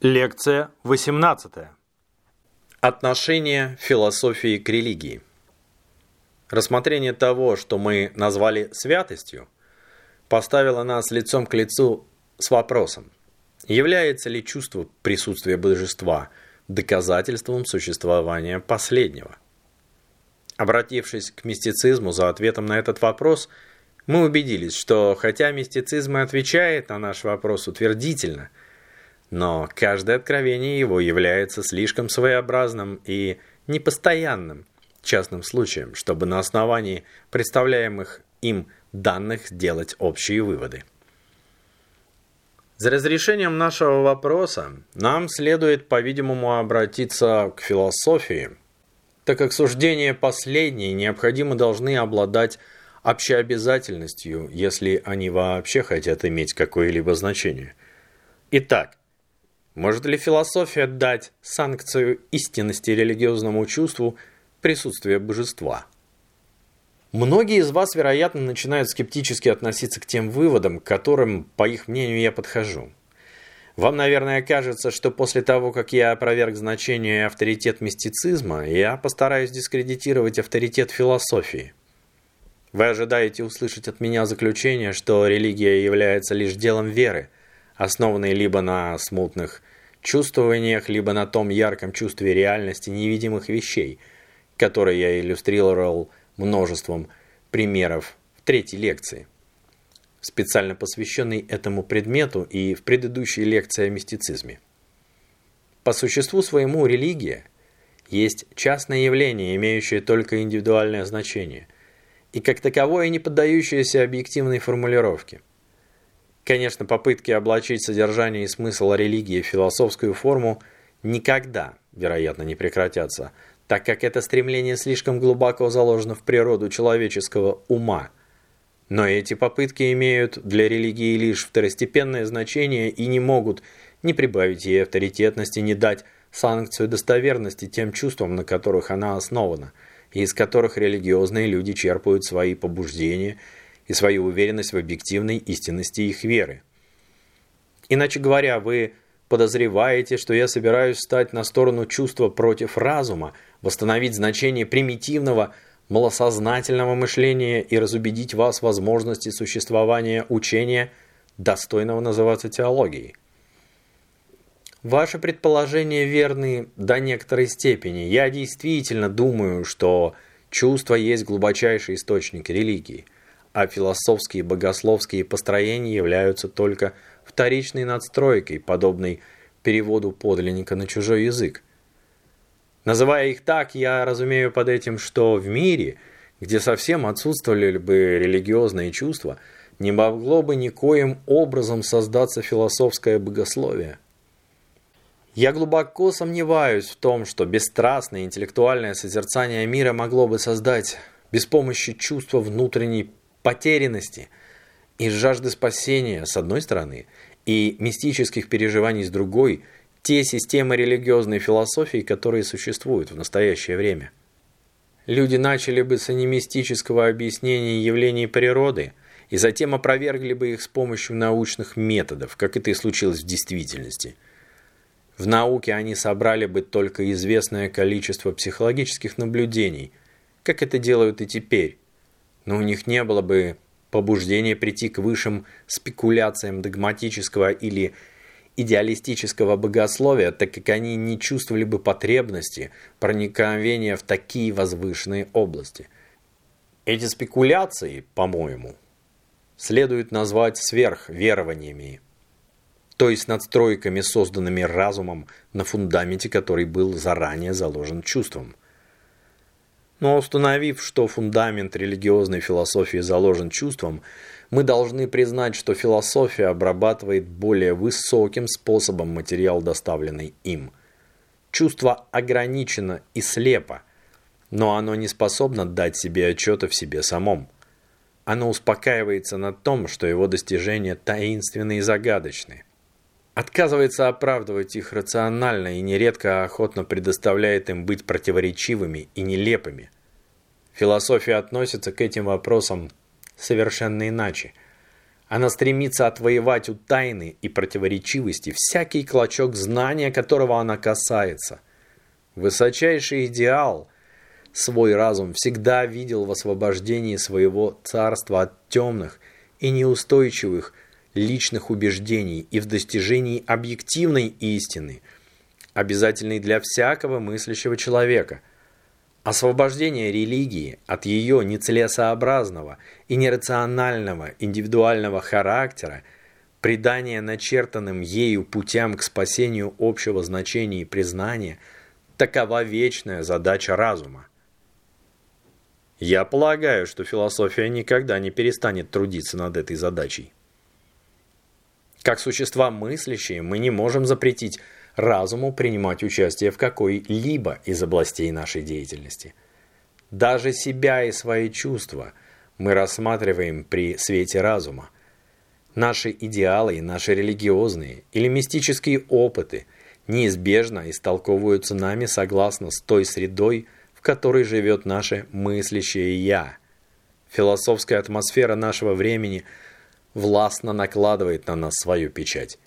Лекция 18. Отношение философии к религии. Рассмотрение того, что мы назвали святостью, поставило нас лицом к лицу с вопросом, является ли чувство присутствия божества доказательством существования последнего. Обратившись к мистицизму за ответом на этот вопрос, мы убедились, что хотя мистицизм и отвечает на наш вопрос утвердительно – но каждое откровение его является слишком своеобразным и непостоянным частным случаем, чтобы на основании представляемых им данных делать общие выводы. За разрешением нашего вопроса нам следует, по-видимому, обратиться к философии, так как суждения последние необходимо должны обладать общеобязательностью, если они вообще хотят иметь какое-либо значение. Итак, может ли философия дать санкцию истинности религиозному чувству присутствия божества? Многие из вас, вероятно, начинают скептически относиться к тем выводам, к которым, по их мнению, я подхожу. Вам, наверное, кажется, что после того, как я опроверг значение и авторитет мистицизма, я постараюсь дискредитировать авторитет философии. Вы ожидаете услышать от меня заключение, что религия является лишь делом веры, основанной либо на смутных чувствованиях, либо на том ярком чувстве реальности невидимых вещей, которые я иллюстрировал множеством примеров в третьей лекции, специально посвященной этому предмету и в предыдущей лекции о мистицизме. По существу своему религия есть частное явление, имеющее только индивидуальное значение, и как таковое не поддающееся объективной формулировке. Конечно, попытки облачить содержание и смысл религии в философскую форму никогда, вероятно, не прекратятся, так как это стремление слишком глубоко заложено в природу человеческого ума. Но эти попытки имеют для религии лишь второстепенное значение и не могут ни прибавить ей авторитетности, ни дать санкцию достоверности тем чувствам, на которых она основана, и из которых религиозные люди черпают свои побуждения – и свою уверенность в объективной истинности их веры. Иначе говоря, вы подозреваете, что я собираюсь стать на сторону чувства против разума, восстановить значение примитивного, малосознательного мышления и разубедить вас в возможности существования учения, достойного называться теологией. Ваши предположения верны до некоторой степени. Я действительно думаю, что чувство есть глубочайший источник религии – а философские и богословские построения являются только вторичной надстройкой, подобной переводу подлинника на чужой язык. Называя их так, я разумею под этим, что в мире, где совсем отсутствовали бы религиозные чувства, не могло бы никоим образом создаться философское богословие. Я глубоко сомневаюсь в том, что бесстрастное интеллектуальное созерцание мира могло бы создать без помощи чувства внутренней потерянности и жажды спасения с одной стороны и мистических переживаний с другой те системы религиозной философии, которые существуют в настоящее время. Люди начали бы с анимистического объяснения явлений природы и затем опровергли бы их с помощью научных методов, как это и случилось в действительности. В науке они собрали бы только известное количество психологических наблюдений, как это делают и теперь, но у них не было бы побуждения прийти к высшим спекуляциям догматического или идеалистического богословия, так как они не чувствовали бы потребности проникновения в такие возвышенные области. Эти спекуляции, по-моему, следует назвать сверхверованиями, то есть надстройками, созданными разумом на фундаменте, который был заранее заложен чувством – но установив, что фундамент религиозной философии заложен чувством, мы должны признать, что философия обрабатывает более высоким способом материал, доставленный им. Чувство ограничено и слепо, но оно не способно дать себе отчета в себе самом. Оно успокаивается на том, что его достижения таинственны и загадочны. Отказывается оправдывать их рационально и нередко охотно предоставляет им быть противоречивыми и нелепыми. Философия относится к этим вопросам совершенно иначе. Она стремится отвоевать у тайны и противоречивости всякий клочок знания, которого она касается. Высочайший идеал свой разум всегда видел в освобождении своего царства от темных и неустойчивых личных убеждений и в достижении объективной истины, обязательной для всякого мыслящего человека. Освобождение религии от ее нецелесообразного и нерационального индивидуального характера, придание начертанным ею путям к спасению общего значения и признания – такова вечная задача разума. Я полагаю, что философия никогда не перестанет трудиться над этой задачей. Как существа мыслящие, мы не можем запретить разуму принимать участие в какой-либо из областей нашей деятельности. Даже себя и свои чувства мы рассматриваем при свете разума. Наши идеалы, наши религиозные или мистические опыты неизбежно истолковываются нами согласно с той средой, в которой живет наше мыслящее «я». Философская атмосфера нашего времени властно накладывает на нас свою печать.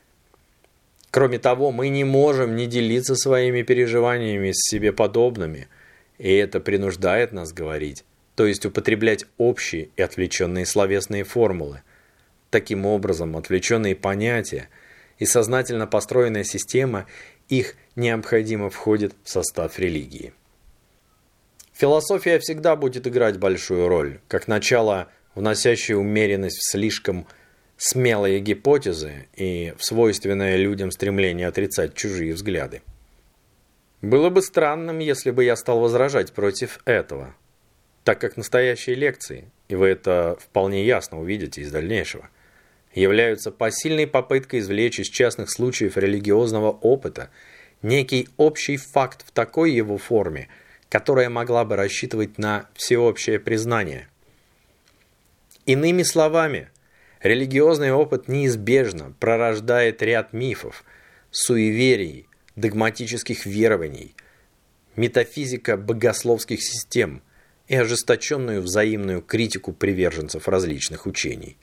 Кроме того, мы не можем не делиться своими переживаниями с себе подобными, и это принуждает нас говорить, то есть употреблять общие и отвлеченные словесные формулы. Таким образом, отвлеченные понятия и сознательно построенная система их необходимо входит в состав религии. Философия всегда будет играть большую роль, как начало, вносящее умеренность в слишком смелые гипотезы и в свойственное людям стремление отрицать чужие взгляды. Было бы странным, если бы я стал возражать против этого, так как настоящие лекции, и вы это вполне ясно увидите из дальнейшего, являются посильной попыткой извлечь из частных случаев религиозного опыта некий общий факт в такой его форме – которая могла бы рассчитывать на всеобщее признание. Иными словами, религиозный опыт неизбежно пророждает ряд мифов, суеверий, догматических верований, метафизика богословских систем и ожесточенную взаимную критику приверженцев различных учений.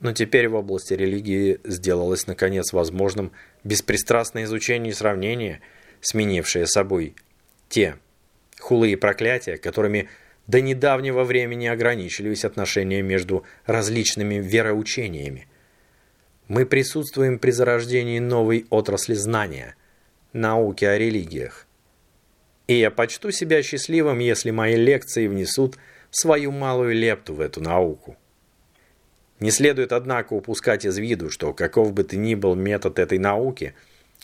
Но теперь в области религии сделалось наконец возможным беспристрастное изучение и сравнение, сменившее собой те Хулы и проклятия, которыми до недавнего времени ограничивались отношения между различными вероучениями. Мы присутствуем при зарождении новой отрасли знания – науки о религиях. И я почту себя счастливым, если мои лекции внесут свою малую лепту в эту науку. Не следует, однако, упускать из виду, что каков бы то ни был метод этой науки,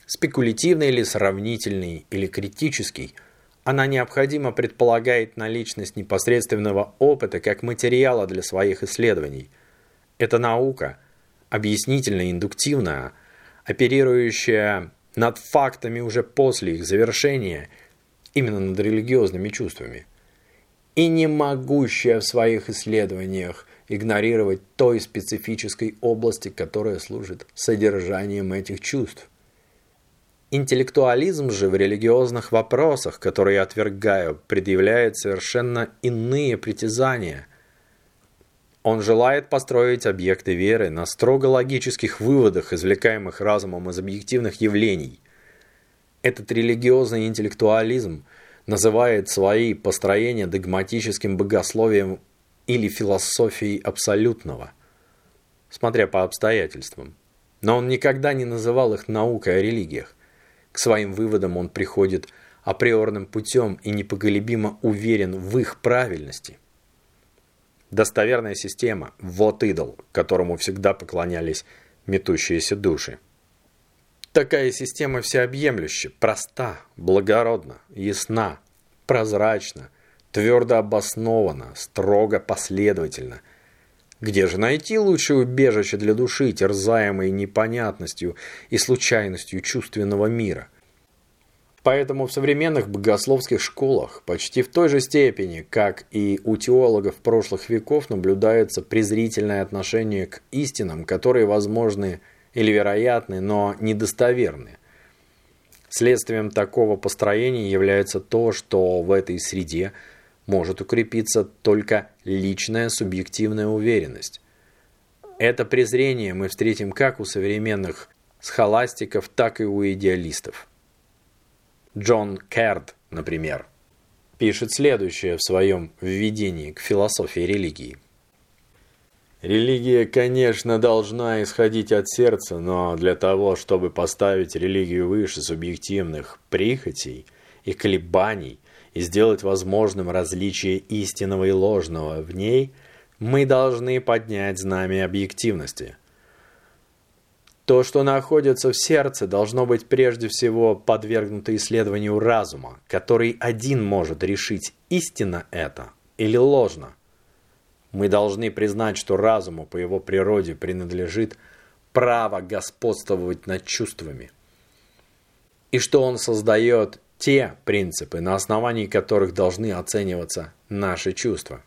спекулятивный или сравнительный, или критический – она необходимо предполагает наличность непосредственного опыта как материала для своих исследований. Это наука, объяснительно-индуктивная, оперирующая над фактами уже после их завершения, именно над религиозными чувствами, и не могущая в своих исследованиях игнорировать той специфической области, которая служит содержанием этих чувств. Интеллектуализм же в религиозных вопросах, которые я отвергаю, предъявляет совершенно иные притязания. Он желает построить объекты веры на строго логических выводах, извлекаемых разумом из объективных явлений. Этот религиозный интеллектуализм называет свои построения догматическим богословием или философией абсолютного, смотря по обстоятельствам. Но он никогда не называл их наукой о религиях. К своим выводам он приходит априорным путем и непоколебимо уверен в их правильности. Достоверная система – вот идол, которому всегда поклонялись метущиеся души. Такая система всеобъемлюща, проста, благородна, ясна, прозрачна, твердо обоснована, строго последовательна – где же найти лучшее убежище для души, терзаемой непонятностью и случайностью чувственного мира? Поэтому в современных богословских школах почти в той же степени, как и у теологов прошлых веков, наблюдается презрительное отношение к истинам, которые возможны или вероятны, но недостоверны. Следствием такого построения является то, что в этой среде – может укрепиться только личная субъективная уверенность. Это презрение мы встретим как у современных схоластиков, так и у идеалистов. Джон Керд, например, пишет следующее в своем введении к философии религии. Религия, конечно, должна исходить от сердца, но для того, чтобы поставить религию выше субъективных прихотей и колебаний и сделать возможным различие истинного и ложного в ней, мы должны поднять знамя объективности. То, что находится в сердце, должно быть прежде всего подвергнуто исследованию разума, который один может решить, истинно это или ложно – мы должны признать, что разуму по его природе принадлежит право господствовать над чувствами. И что он создает те принципы, на основании которых должны оцениваться наши чувства.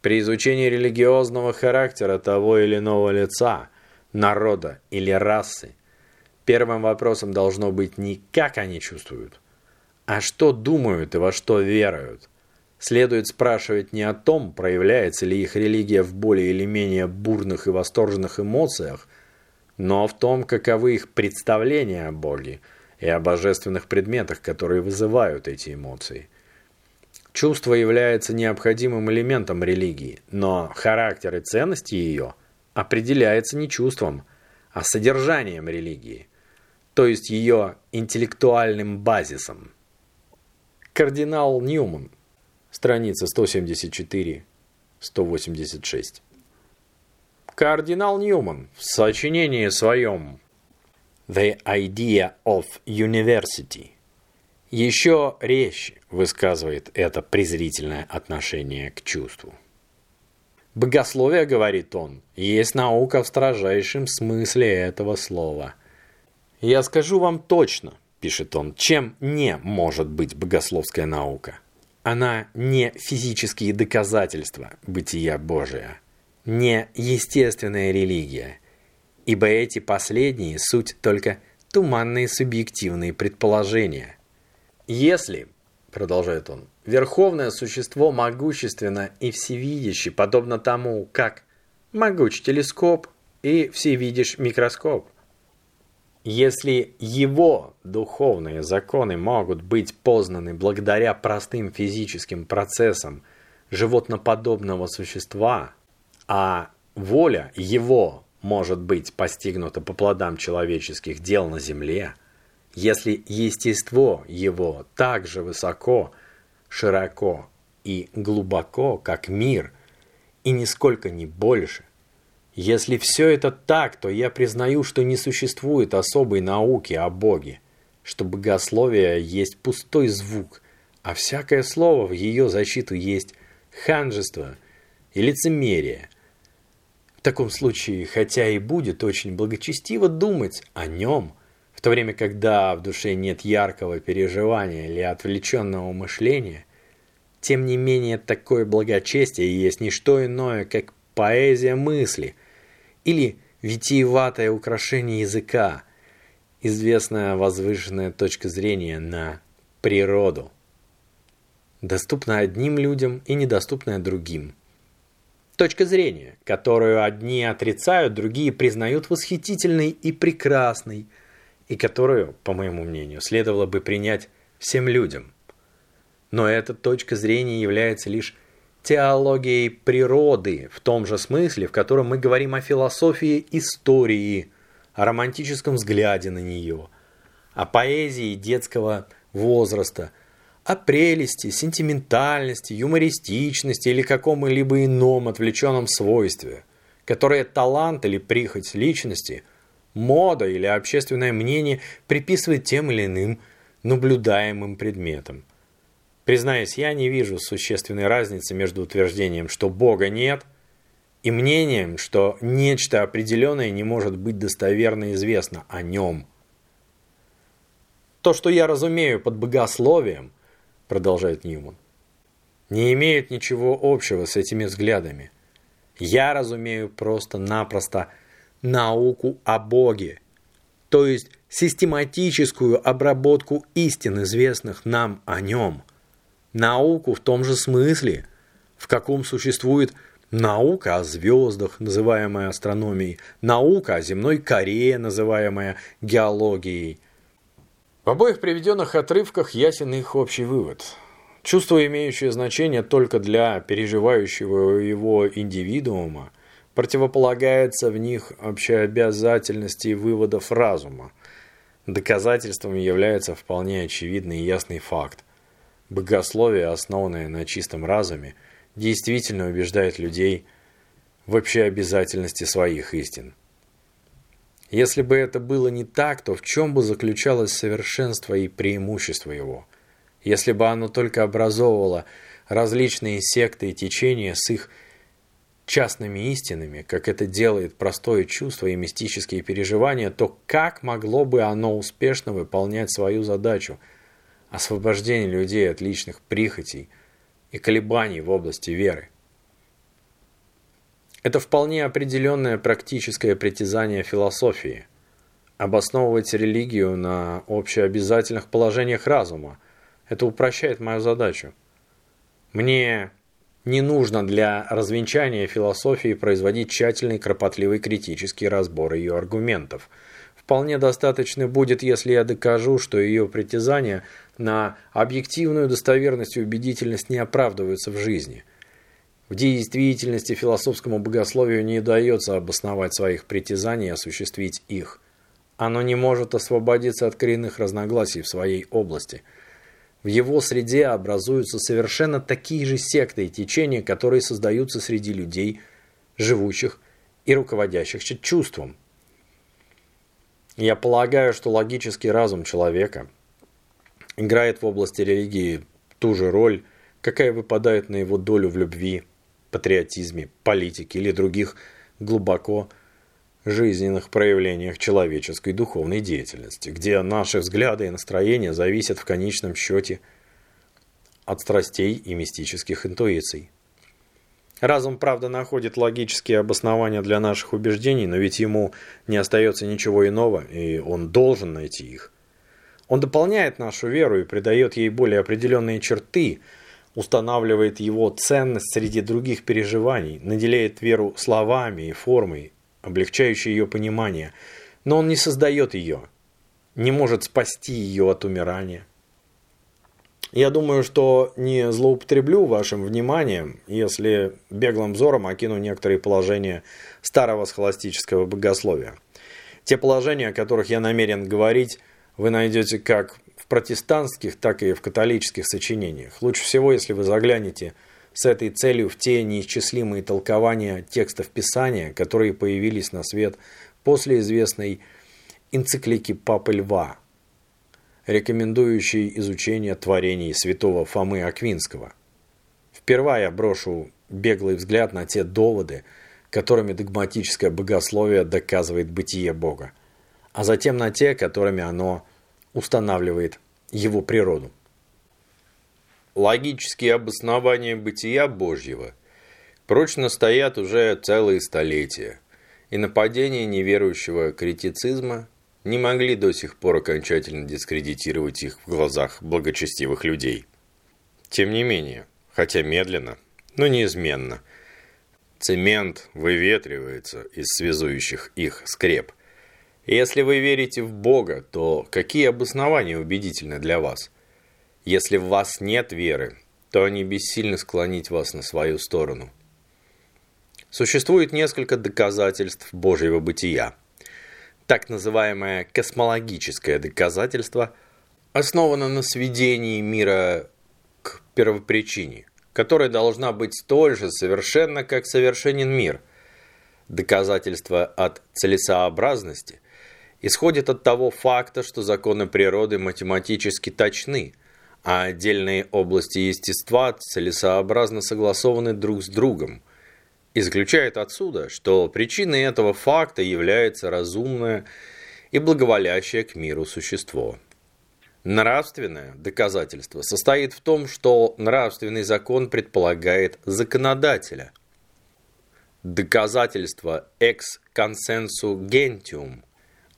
При изучении религиозного характера того или иного лица, народа или расы, первым вопросом должно быть не как они чувствуют, а что думают и во что веруют следует спрашивать не о том, проявляется ли их религия в более или менее бурных и восторженных эмоциях, но в том, каковы их представления о Боге и о божественных предметах, которые вызывают эти эмоции. Чувство является необходимым элементом религии, но характер и ценности ее определяется не чувством, а содержанием религии, то есть ее интеллектуальным базисом. Кардинал Ньюман – Страница 174-186. Кардинал Ньюман в сочинении своем «The Idea of University» еще резче высказывает это презрительное отношение к чувству. Богословие, говорит он, есть наука в строжайшем смысле этого слова. Я скажу вам точно, пишет он, чем не может быть богословская наука. Она не физические доказательства бытия Божия, не естественная религия, ибо эти последние суть только туманные субъективные предположения. Если, продолжает он, верховное существо могущественно и всевидяще, подобно тому, как могуч телескоп и всевидящ микроскоп, если его духовные законы могут быть познаны благодаря простым физическим процессам животноподобного существа, а воля его может быть постигнута по плодам человеческих дел на земле, если естество его так же высоко, широко и глубоко, как мир, и нисколько не больше, если все это так, то я признаю, что не существует особой науки о Боге, что богословие есть пустой звук, а всякое слово в ее защиту есть ханжество и лицемерие. В таком случае, хотя и будет очень благочестиво думать о нем, в то время, когда в душе нет яркого переживания или отвлеченного мышления, тем не менее такое благочестие есть не что иное, как поэзия мысли – или витиеватое украшение языка, известная возвышенная точка зрения на природу, доступна одним людям и недоступная другим. Точка зрения, которую одни отрицают, другие признают восхитительной и прекрасной, и которую, по моему мнению, следовало бы принять всем людям. Но эта точка зрения является лишь теологией природы в том же смысле, в котором мы говорим о философии истории, о романтическом взгляде на нее, о поэзии детского возраста, о прелести, сентиментальности, юмористичности или каком-либо ином отвлеченном свойстве, которое талант или прихоть личности, мода или общественное мнение приписывает тем или иным наблюдаемым предметам. Признаюсь, я не вижу существенной разницы между утверждением, что Бога нет, и мнением, что нечто определенное не может быть достоверно известно о нем. То, что я разумею под богословием, продолжает Ньюман, не имеет ничего общего с этими взглядами. Я разумею просто-напросто науку о Боге, то есть систематическую обработку истин, известных нам о нем – науку в том же смысле, в каком существует наука о звездах, называемая астрономией, наука о земной коре, называемая геологией. В обоих приведенных отрывках ясен их общий вывод. Чувство, имеющее значение только для переживающего его индивидуума, противополагается в них общеобязательности выводов разума. Доказательством является вполне очевидный и ясный факт. Богословие, основанное на чистом разуме, действительно убеждает людей в общеобязательности своих истин. Если бы это было не так, то в чем бы заключалось совершенство и преимущество его? Если бы оно только образовывало различные секты и течения с их частными истинами, как это делает простое чувство и мистические переживания, то как могло бы оно успешно выполнять свою задачу – освобождение людей от личных прихотей и колебаний в области веры? Это вполне определенное практическое притязание философии – обосновывать религию на общеобязательных положениях разума. Это упрощает мою задачу. Мне не нужно для развенчания философии производить тщательный, кропотливый критический разбор ее аргументов. Вполне достаточно будет, если я докажу, что ее притязания на объективную достоверность и убедительность не оправдываются в жизни. В действительности философскому богословию не удается обосновать своих притязаний и осуществить их. Оно не может освободиться от коренных разногласий в своей области – в его среде образуются совершенно такие же секты и течения, которые создаются среди людей, живущих и руководящих чувством. Я полагаю, что логический разум человека играет в области религии ту же роль, какая выпадает на его долю в любви, патриотизме, политике или других глубоко жизненных проявлениях человеческой духовной деятельности, где наши взгляды и настроения зависят в конечном счете от страстей и мистических интуиций. Разум, правда, находит логические обоснования для наших убеждений, но ведь ему не остается ничего иного, и он должен найти их. Он дополняет нашу веру и придает ей более определенные черты, устанавливает его ценность среди других переживаний, наделяет веру словами и формой, облегчающее ее понимание, но он не создает ее, не может спасти ее от умирания. Я думаю, что не злоупотреблю вашим вниманием, если беглым взором окину некоторые положения старого схоластического богословия. Те положения, о которых я намерен говорить, вы найдете как протестантских, так и в католических сочинениях. Лучше всего, если вы заглянете с этой целью в те неисчислимые толкования текстов Писания, которые появились на свет после известной энциклики Папы Льва, рекомендующей изучение творений святого Фомы Аквинского. Впервые я брошу беглый взгляд на те доводы, которыми догматическое богословие доказывает бытие Бога, а затем на те, которыми оно устанавливает его природу. Логические обоснования бытия Божьего прочно стоят уже целые столетия, и нападения неверующего критицизма не могли до сих пор окончательно дискредитировать их в глазах благочестивых людей. Тем не менее, хотя медленно, но неизменно, цемент выветривается из связующих их скреп. Если вы верите в Бога, то какие обоснования убедительны для вас – если в вас нет веры, то они бессильны склонить вас на свою сторону. Существует несколько доказательств Божьего бытия. Так называемое космологическое доказательство основано на сведении мира к первопричине, которая должна быть столь же совершенна, как совершенен мир. Доказательство от целесообразности исходит от того факта, что законы природы математически точны – а отдельные области естества целесообразно согласованы друг с другом. Исключает отсюда, что причиной этого факта является разумное и благоволящее к миру существо. Нравственное доказательство состоит в том, что нравственный закон предполагает законодателя. Доказательство ex consensu gentium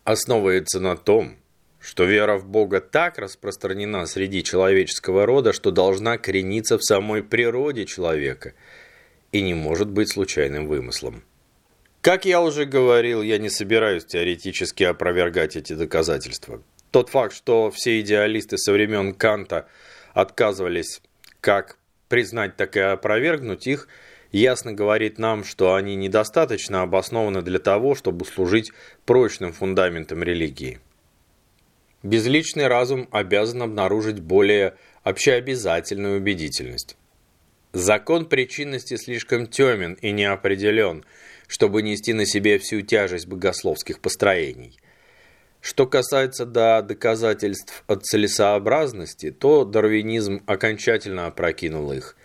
основывается на том, что вера в Бога так распространена среди человеческого рода, что должна корениться в самой природе человека и не может быть случайным вымыслом. Как я уже говорил, я не собираюсь теоретически опровергать эти доказательства. Тот факт, что все идеалисты со времен Канта отказывались как признать, так и опровергнуть их, ясно говорит нам, что они недостаточно обоснованы для того, чтобы служить прочным фундаментом религии. Безличный разум обязан обнаружить более общеобязательную убедительность. Закон причинности слишком темен и неопределен, чтобы нести на себе всю тяжесть богословских построений. Что касается до доказательств от целесообразности, то дарвинизм окончательно опрокинул их.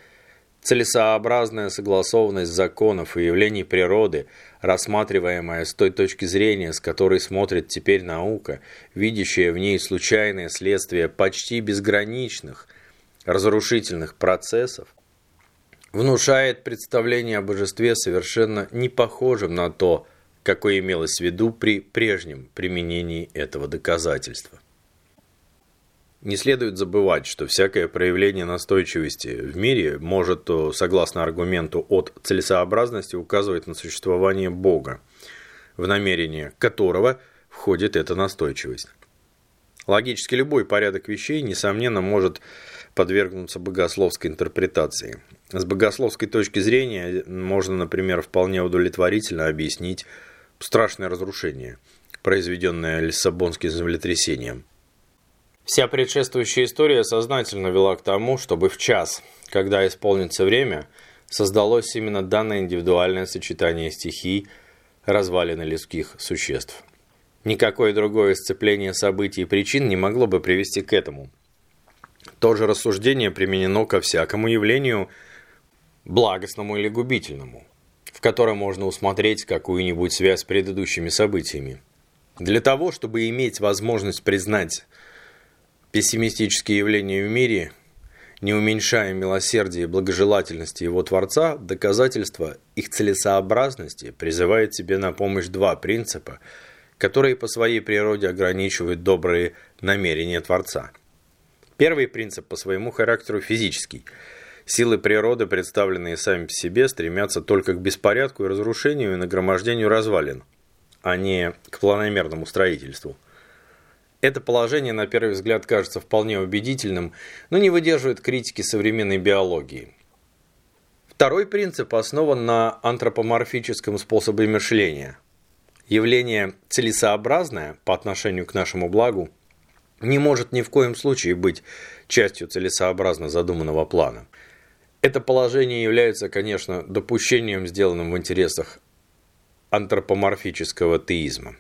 Целесообразная согласованность законов и явлений природы, рассматриваемая с той точки зрения, с которой смотрит теперь наука, видящая в ней случайное следствие почти безграничных, разрушительных процессов, внушает представление о божестве совершенно не похожим на то, какое имелось в виду при прежнем применении этого доказательства. Не следует забывать, что всякое проявление настойчивости в мире может, согласно аргументу от целесообразности, указывать на существование Бога, в намерение которого входит эта настойчивость. Логически любой порядок вещей, несомненно, может подвергнуться богословской интерпретации. С богословской точки зрения можно, например, вполне удовлетворительно объяснить страшное разрушение, произведенное Лиссабонским землетрясением. Вся предшествующая история сознательно вела к тому, чтобы в час, когда исполнится время, создалось именно данное индивидуальное сочетание стихий, развалины людских существ. Никакое другое сцепление событий и причин не могло бы привести к этому. То же рассуждение применено ко всякому явлению благостному или губительному в котором можно усмотреть какую-нибудь связь с предыдущими событиями. Для того, чтобы иметь возможность признать пессимистические явления в мире, не уменьшая милосердие и благожелательности его Творца, доказательство их целесообразности призывает себе на помощь два принципа, которые по своей природе ограничивают добрые намерения Творца. Первый принцип по своему характеру физический – Силы природы, представленные сами по себе, стремятся только к беспорядку и разрушению и нагромождению развалин, а не к планомерному строительству. Это положение, на первый взгляд, кажется вполне убедительным, но не выдерживает критики современной биологии. Второй принцип основан на антропоморфическом способе мышления. Явление целесообразное по отношению к нашему благу не может ни в коем случае быть частью целесообразно задуманного плана – это положение является, конечно, допущением, сделанным в интересах антропоморфического теизма.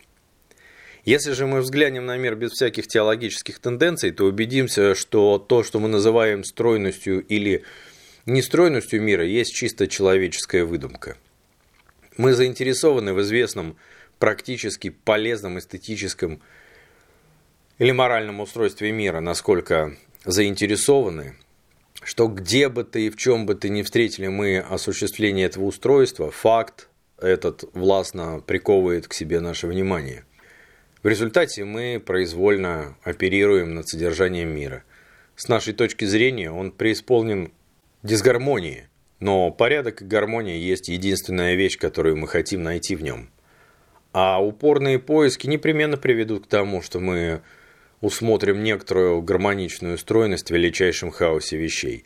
Если же мы взглянем на мир без всяких теологических тенденций, то убедимся, что то, что мы называем стройностью или нестройностью мира, есть чисто человеческая выдумка. Мы заинтересованы в известном практически полезном эстетическом или моральном устройстве мира, насколько заинтересованы – что где бы ты и в чем бы ты не встретили мы осуществление этого устройства, факт этот властно приковывает к себе наше внимание. В результате мы произвольно оперируем над содержанием мира. С нашей точки зрения он преисполнен дисгармонии, но порядок и гармония есть единственная вещь, которую мы хотим найти в нем. А упорные поиски непременно приведут к тому, что мы усмотрим некоторую гармоничную стройность в величайшем хаосе вещей.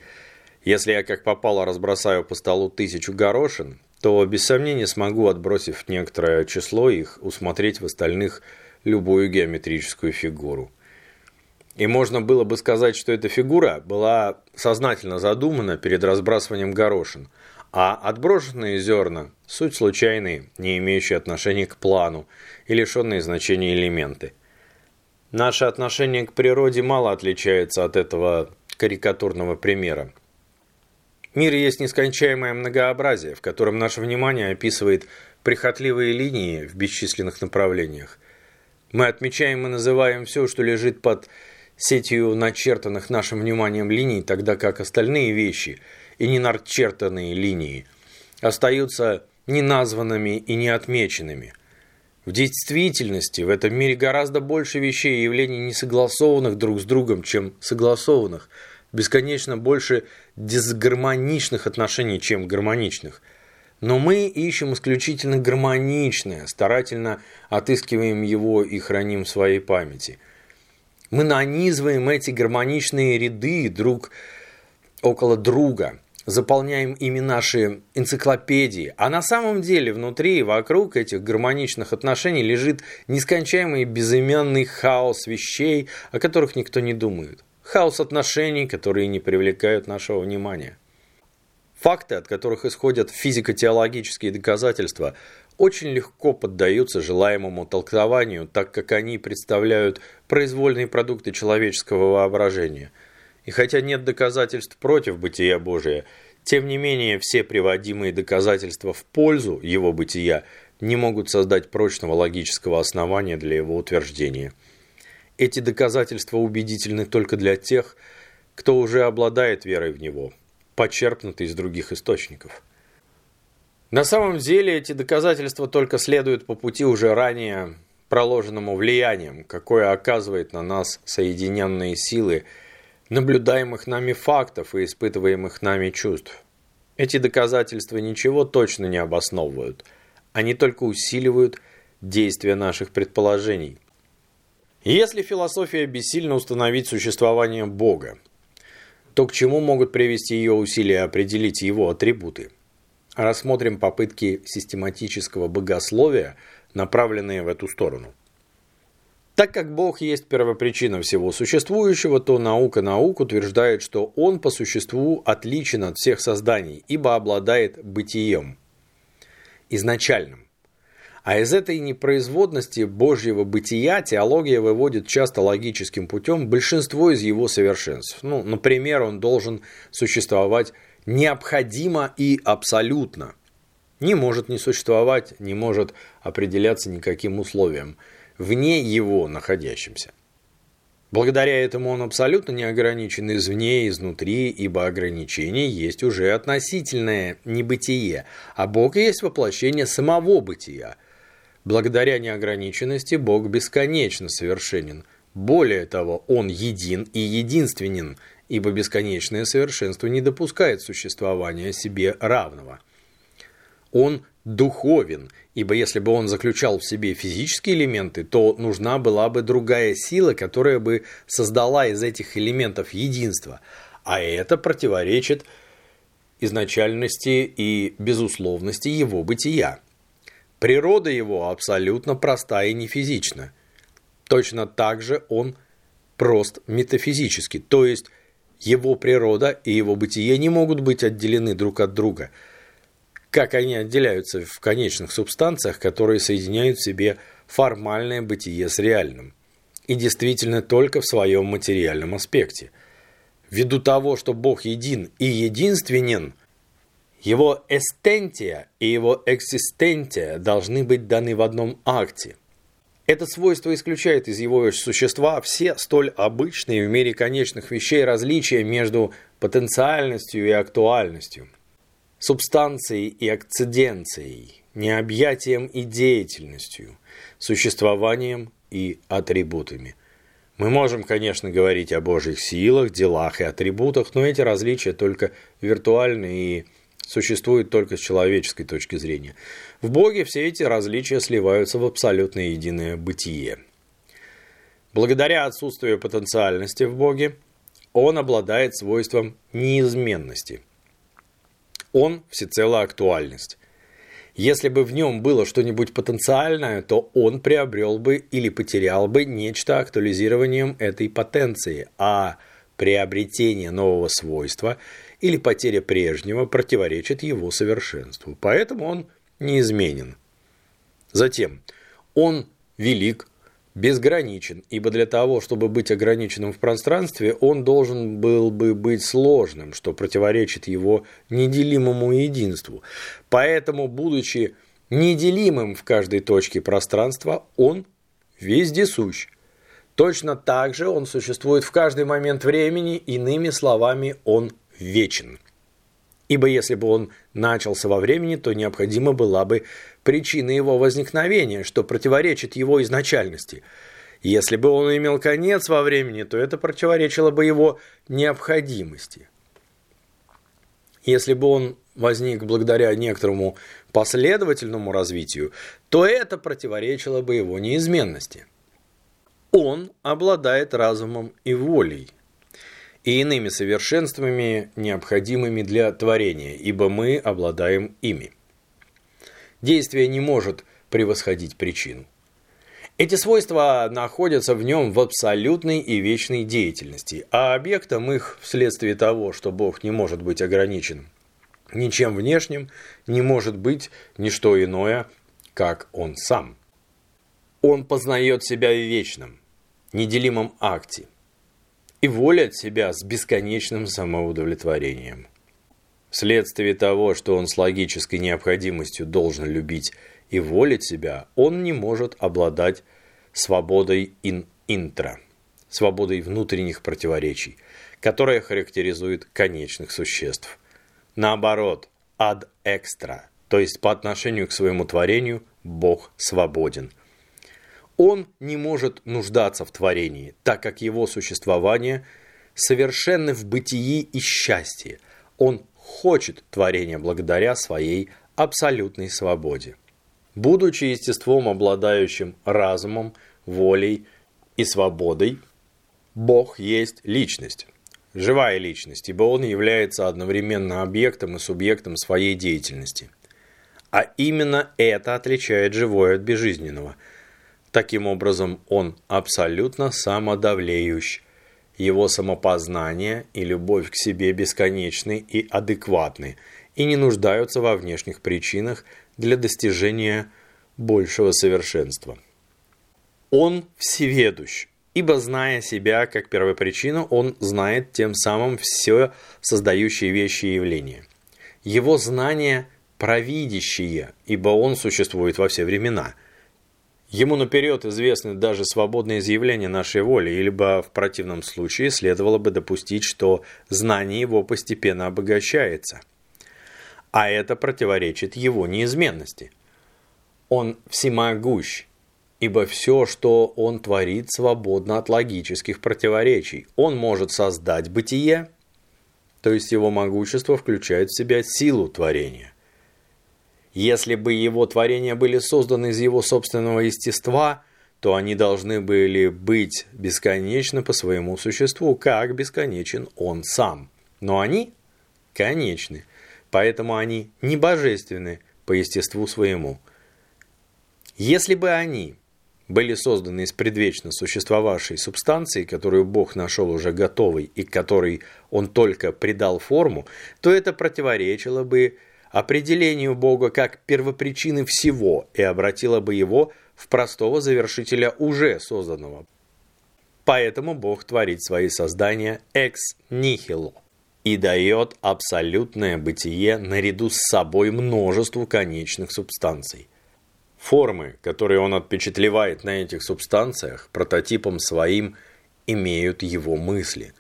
Если я как попало разбросаю по столу тысячу горошин, то без сомнения смогу, отбросив некоторое число их, усмотреть в остальных любую геометрическую фигуру. И можно было бы сказать, что эта фигура была сознательно задумана перед разбрасыванием горошин, а отброшенные зерна – суть случайные, не имеющие отношения к плану и лишенные значения элементы – Наше отношение к природе мало отличается от этого карикатурного примера. Мир есть нескончаемое многообразие, в котором наше внимание описывает прихотливые линии в бесчисленных направлениях. Мы отмечаем и называем все, что лежит под сетью начертанных нашим вниманием линий, тогда как остальные вещи и не начертанные линии остаются неназванными и неотмеченными – в действительности в этом мире гораздо больше вещей и явлений не согласованных друг с другом, чем согласованных, бесконечно больше дисгармоничных отношений, чем гармоничных – Но мы ищем исключительно гармоничное, старательно отыскиваем его и храним в своей памяти. Мы нанизываем эти гармоничные ряды друг около друга, заполняем ими наши энциклопедии, а на самом деле внутри и вокруг этих гармоничных отношений лежит нескончаемый безымянный хаос вещей, о которых никто не думает. Хаос отношений, которые не привлекают нашего внимания. Факты, от которых исходят физико-теологические доказательства, очень легко поддаются желаемому толкованию, так как они представляют произвольные продукты человеческого воображения. И хотя нет доказательств против бытия Божия, тем не менее все приводимые доказательства в пользу его бытия не могут создать прочного логического основания для его утверждения. Эти доказательства убедительны только для тех, кто уже обладает верой в него – почерпнуты из других источников. На самом деле эти доказательства только следуют по пути уже ранее проложенному влиянием, какое оказывает на нас соединенные силы наблюдаемых нами фактов и испытываемых нами чувств. Эти доказательства ничего точно не обосновывают, они только усиливают действия наших предположений. Если философия бессильно установить существование Бога, то к чему могут привести ее усилия определить его атрибуты? Рассмотрим попытки систематического богословия, направленные в эту сторону. Так как Бог есть первопричина всего существующего, то наука наук утверждает, что Он по существу отличен от всех созданий, ибо обладает бытием, изначальным. А из этой непроизводности Божьего бытия теология выводит часто логическим путем большинство из его совершенств. Ну, например, он должен существовать необходимо и абсолютно. Не может не существовать, не может определяться никаким условием, вне его находящимся. Благодаря этому он абсолютно не ограничен извне и изнутри, ибо ограничение есть уже относительное небытие, а Бог есть воплощение самого бытия – Благодаря неограниченности Бог бесконечно совершенен. Более того, Он един и единственен, ибо бесконечное совершенство не допускает существования себе равного. Он духовен, ибо если бы он заключал в себе физические элементы, то нужна была бы другая сила, которая бы создала из этих элементов единство, а это противоречит изначальности и безусловности его бытия. Природа его абсолютно проста и нефизична. Точно так же он прост метафизически, то есть его природа и его бытие не могут быть отделены друг от друга, как они отделяются в конечных субстанциях, которые соединяют в себе формальное бытие с реальным, и действительно только в своем материальном аспекте. Ввиду того, что Бог един и единственен – его эстентия и его экзистентия должны быть даны в одном акте. Это свойство исключает из его существа все столь обычные в мире конечных вещей различия между потенциальностью и актуальностью, субстанцией и акциденцией, необъятием и деятельностью, существованием и атрибутами. Мы можем, конечно, говорить о Божьих силах, делах и атрибутах, но эти различия только виртуальны и существует только с человеческой точки зрения. В Боге все эти различия сливаются в абсолютное единое бытие. Благодаря отсутствию потенциальности в Боге, он обладает свойством неизменности. Он всецело актуальность. Если бы в нем было что-нибудь потенциальное, то он приобрел бы или потерял бы нечто актуализированием этой потенции, а приобретение нового свойства или потеря прежнего противоречит его совершенству. Поэтому он неизменен. Затем, он велик, безграничен, ибо для того, чтобы быть ограниченным в пространстве, он должен был бы быть сложным, что противоречит его неделимому единству. Поэтому, будучи неделимым в каждой точке пространства, он вездесущ. Точно так же он существует в каждый момент времени, иными словами, он вечен. Ибо если бы он начался во времени, то необходима была бы причина его возникновения, что противоречит его изначальности. Если бы он имел конец во времени, то это противоречило бы его необходимости. Если бы он возник благодаря некоторому последовательному развитию, то это противоречило бы его неизменности. Он обладает разумом и волей, и иными совершенствами, необходимыми для творения, ибо мы обладаем ими. Действие не может превосходить причину. Эти свойства находятся в нем в абсолютной и вечной деятельности, а объектом их вследствие того, что Бог не может быть ограничен ничем внешним, не может быть ничто иное, как Он сам. Он познает себя в вечном, неделимом акте и волят себя с бесконечным самоудовлетворением. Вследствие того, что он с логической необходимостью должен любить и волить себя, он не может обладать свободой ин интро, свободой внутренних противоречий, которая характеризует конечных существ. Наоборот, ад экстра, то есть по отношению к своему творению Бог свободен. Он не может нуждаться в творении, так как его существование совершенно в бытии и счастье. Он хочет творения благодаря своей абсолютной свободе. Будучи естеством, обладающим разумом, волей и свободой, Бог есть личность, живая личность, ибо Он является одновременно объектом и субъектом своей деятельности. А именно это отличает живое от безжизненного. Таким образом, Он абсолютно самодавлеющ. Его самопознание и любовь к себе бесконечны и адекватны, и не нуждаются во внешних причинах – для достижения большего совершенства. Он всеведущ, ибо зная себя как первопричину, он знает тем самым все создающие вещи и явления. Его знание провидящие, ибо он существует во все времена. Ему наперед известны даже свободные изъявления нашей воли, ибо в противном случае следовало бы допустить, что знание его постепенно обогащается – а это противоречит его неизменности. Он всемогущ, ибо все, что он творит, свободно от логических противоречий. Он может создать бытие, то есть его могущество включает в себя силу творения. Если бы его творения были созданы из его собственного естества, то они должны были быть бесконечны по своему существу, как бесконечен он сам. Но они конечны – поэтому они не божественны по естеству своему. Если бы они были созданы из предвечно существовавшей субстанции, которую Бог нашел уже готовой и которой Он только придал форму, то это противоречило бы определению Бога как первопричины всего и обратило бы его в простого завершителя уже созданного. Поэтому Бог творит свои создания ex nihilo и дает абсолютное бытие наряду с собой множеству конечных субстанций. Формы, которые он отпечатлевает на этих субстанциях, прототипом своим имеют его мысли.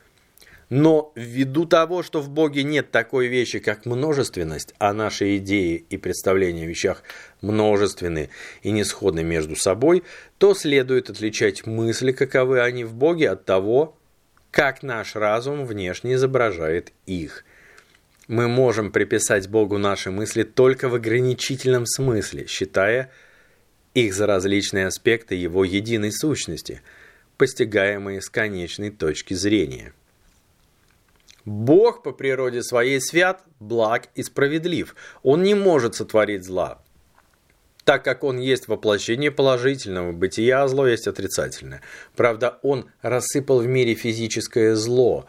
Но ввиду того, что в Боге нет такой вещи, как множественность, а наши идеи и представления о вещах множественны и не сходны между собой, то следует отличать мысли, каковы они в Боге, от того, как наш разум внешне изображает их. Мы можем приписать Богу наши мысли только в ограничительном смысле, считая их за различные аспекты Его единой сущности, постигаемые с конечной точки зрения. Бог по природе своей свят, благ и справедлив. Он не может сотворить зла, так как он есть воплощение положительного бытия, а зло есть отрицательное. Правда, он рассыпал в мире физическое зло,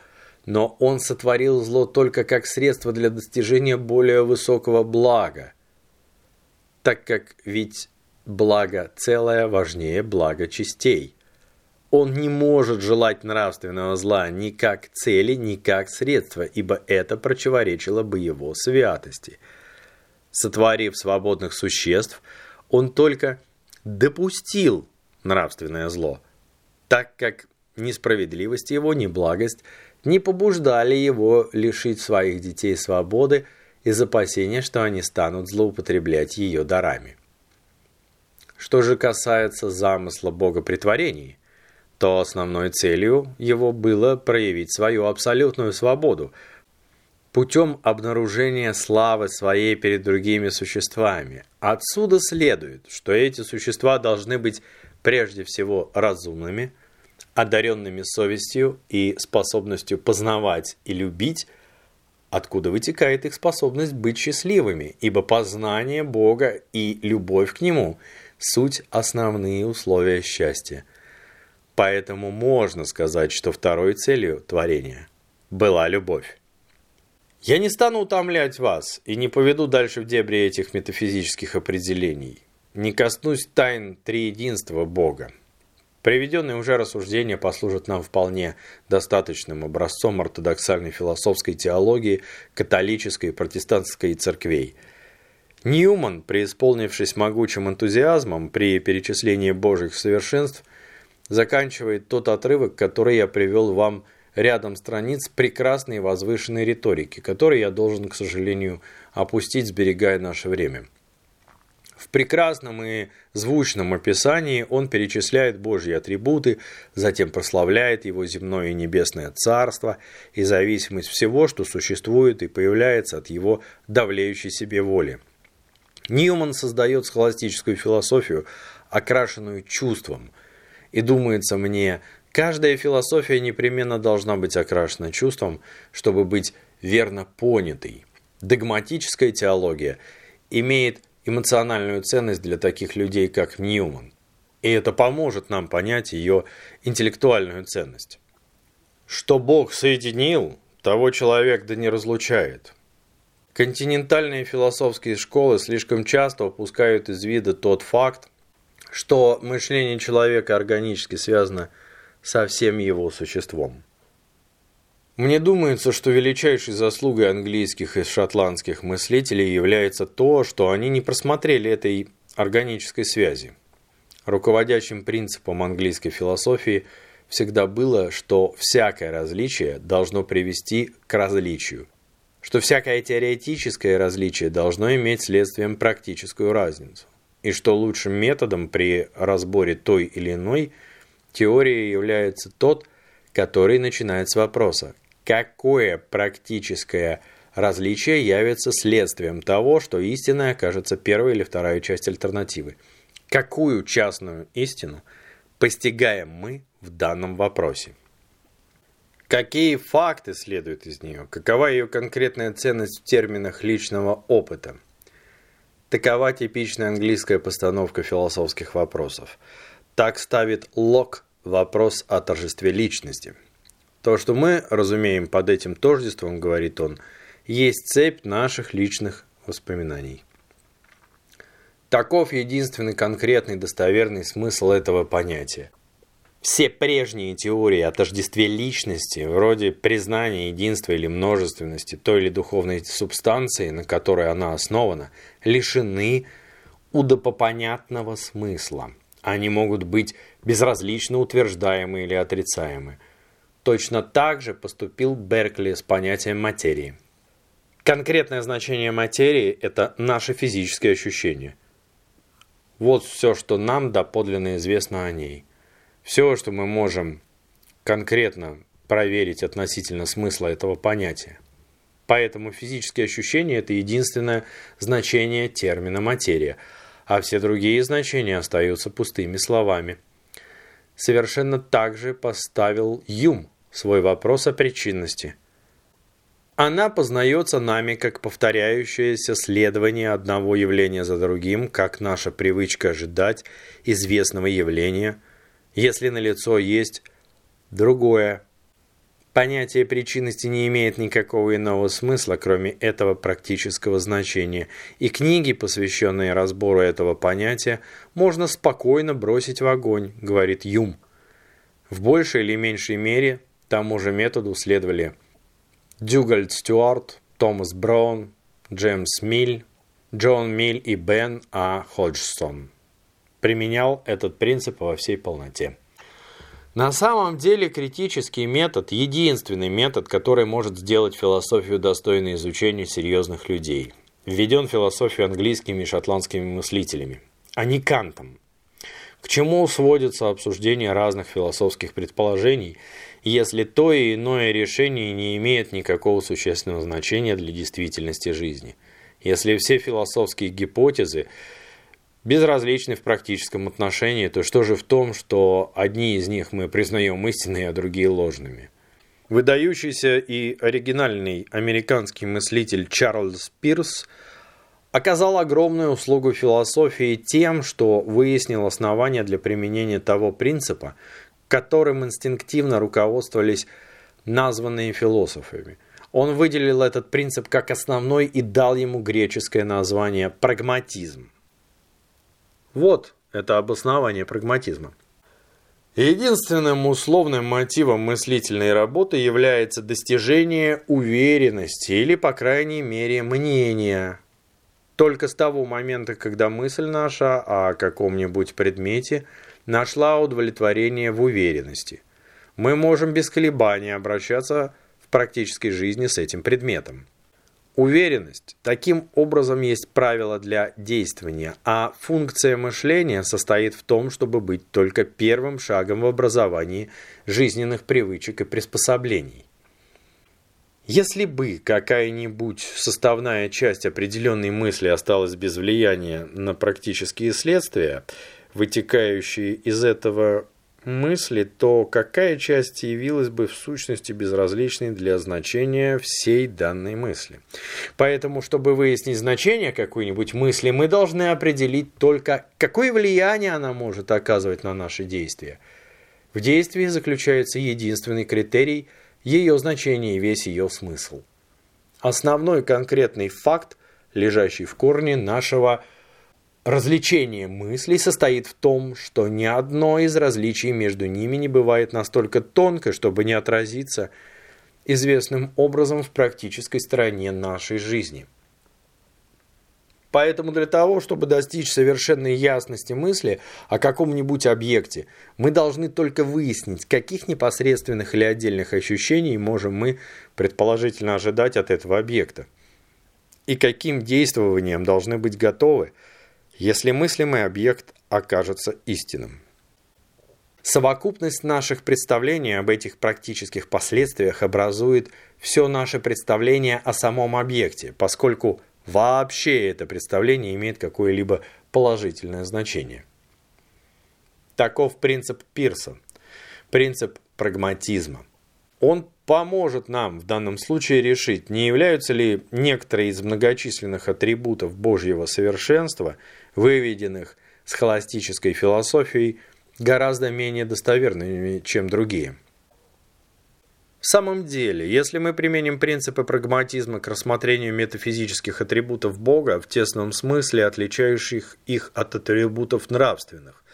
но он сотворил зло только как средство для достижения более высокого блага, так как ведь благо целое важнее блага частей. Он не может желать нравственного зла ни как цели, ни как средства, ибо это противоречило бы его святости. Сотворив свободных существ – он только допустил нравственное зло, так как несправедливость его, ни благость не побуждали его лишить своих детей свободы из опасения, что они станут злоупотреблять ее дарами. Что же касается замысла Бога притворений, то основной целью его было проявить свою абсолютную свободу, путем обнаружения славы своей перед другими существами. Отсюда следует, что эти существа должны быть прежде всего разумными, одаренными совестью и способностью познавать и любить, откуда вытекает их способность быть счастливыми, ибо познание Бога и любовь к Нему – суть основные условия счастья. Поэтому можно сказать, что второй целью творения была любовь. Я не стану утомлять вас и не поведу дальше в дебри этих метафизических определений. Не коснусь тайн триединства Бога. Приведенные уже рассуждения послужат нам вполне достаточным образцом ортодоксальной философской теологии католической и протестантской церквей. Ньюман, преисполнившись могучим энтузиазмом при перечислении Божьих совершенств, заканчивает тот отрывок, который я привел вам рядом страниц прекрасной возвышенной риторики, который я должен, к сожалению, опустить, сберегая наше время. В прекрасном и звучном описании он перечисляет Божьи атрибуты, затем прославляет его земное и небесное царство и зависимость всего, что существует и появляется от его давлеющей себе воли. Ньюман создает схоластическую философию, окрашенную чувством, и думается мне, каждая философия непременно должна быть окрашена чувством, чтобы быть верно понятой. Догматическая теология имеет эмоциональную ценность для таких людей, как Ньюман. И это поможет нам понять ее интеллектуальную ценность. Что Бог соединил, того человек да не разлучает. Континентальные философские школы слишком часто упускают из вида тот факт, что мышление человека органически связано со всем его существом. Мне думается, что величайшей заслугой английских и шотландских мыслителей является то, что они не просмотрели этой органической связи. Руководящим принципом английской философии всегда было, что всякое различие должно привести к различию, что всякое теоретическое различие должно иметь следствием практическую разницу, и что лучшим методом при разборе той или иной теории является тот, который начинает с вопроса какое практическое различие явится следствием того, что истинная окажется первой или вторая часть альтернативы. Какую частную истину постигаем мы в данном вопросе? Какие факты следуют из нее? Какова ее конкретная ценность в терминах личного опыта? Такова типичная английская постановка философских вопросов. Так ставит Лок вопрос о торжестве личности – то, что мы разумеем под этим тождеством, говорит он, есть цепь наших личных воспоминаний. Таков единственный конкретный достоверный смысл этого понятия. Все прежние теории о тождестве личности, вроде признания единства или множественности той или духовной субстанции, на которой она основана, лишены удопопонятного смысла. Они могут быть безразлично утверждаемы или отрицаемы. Точно так же поступил Беркли с понятием материи. Конкретное значение материи – это наше физическое ощущение. Вот все, что нам доподлинно известно о ней. Все, что мы можем конкретно проверить относительно смысла этого понятия. Поэтому физические ощущения – это единственное значение термина «материя», а все другие значения остаются пустыми словами. Совершенно так же поставил Юм свой вопрос о причинности. Она познается нами как повторяющееся следование одного явления за другим, как наша привычка ожидать известного явления, если налицо есть другое. Понятие причинности не имеет никакого иного смысла, кроме этого практического значения, и книги, посвященные разбору этого понятия, можно спокойно бросить в огонь, говорит Юм. В большей или меньшей мере – Тому же методу следовали Дюгальд Стюарт, Томас Браун, Джеймс Миль, Джон Миль и Бен А. Ходжсон. Применял этот принцип во всей полноте. На самом деле критический метод – единственный метод, который может сделать философию достойной изучения серьезных людей. Введен философию английскими и шотландскими мыслителями, а не Кантом. К чему сводится обсуждение разных философских предположений, если то и иное решение не имеет никакого существенного значения для действительности жизни? Если все философские гипотезы безразличны в практическом отношении, то что же в том, что одни из них мы признаем истинными, а другие ложными? Выдающийся и оригинальный американский мыслитель Чарльз Пирс – оказал огромную услугу философии тем, что выяснил основания для применения того принципа, которым инстинктивно руководствовались названные философами. Он выделил этот принцип как основной и дал ему греческое название прагматизм. Вот это обоснование прагматизма. Единственным условным мотивом мыслительной работы является достижение уверенности или, по крайней мере, мнения только с того момента, когда мысль наша о каком-нибудь предмете нашла удовлетворение в уверенности, мы можем без колебаний обращаться в практической жизни с этим предметом. Уверенность таким образом есть правило для действования, а функция мышления состоит в том, чтобы быть только первым шагом в образовании жизненных привычек и приспособлений. Если бы какая-нибудь составная часть определенной мысли осталась без влияния на практические следствия, вытекающие из этого мысли, то какая часть явилась бы в сущности безразличной для значения всей данной мысли. Поэтому, чтобы выяснить значение какой-нибудь мысли, мы должны определить только, какое влияние она может оказывать на наши действия. В действии заключается единственный критерий – ее значение и весь ее смысл. Основной конкретный факт, лежащий в корне нашего развлечения мыслей, состоит в том, что ни одно из различий между ними не бывает настолько тонко, чтобы не отразиться известным образом в практической стороне нашей жизни – Поэтому для того, чтобы достичь совершенной ясности мысли о каком-нибудь объекте, мы должны только выяснить, каких непосредственных или отдельных ощущений можем мы предположительно ожидать от этого объекта. И каким действованием должны быть готовы, если мыслимый объект окажется истинным. Совокупность наших представлений об этих практических последствиях образует все наше представление о самом объекте, поскольку вообще это представление имеет какое-либо положительное значение. Таков принцип Пирса, принцип прагматизма. Он поможет нам в данном случае решить, не являются ли некоторые из многочисленных атрибутов Божьего совершенства, выведенных с холостической философией, гораздо менее достоверными, чем другие. В самом деле, если мы применим принципы прагматизма к рассмотрению метафизических атрибутов Бога в тесном смысле, отличающих их от атрибутов нравственных,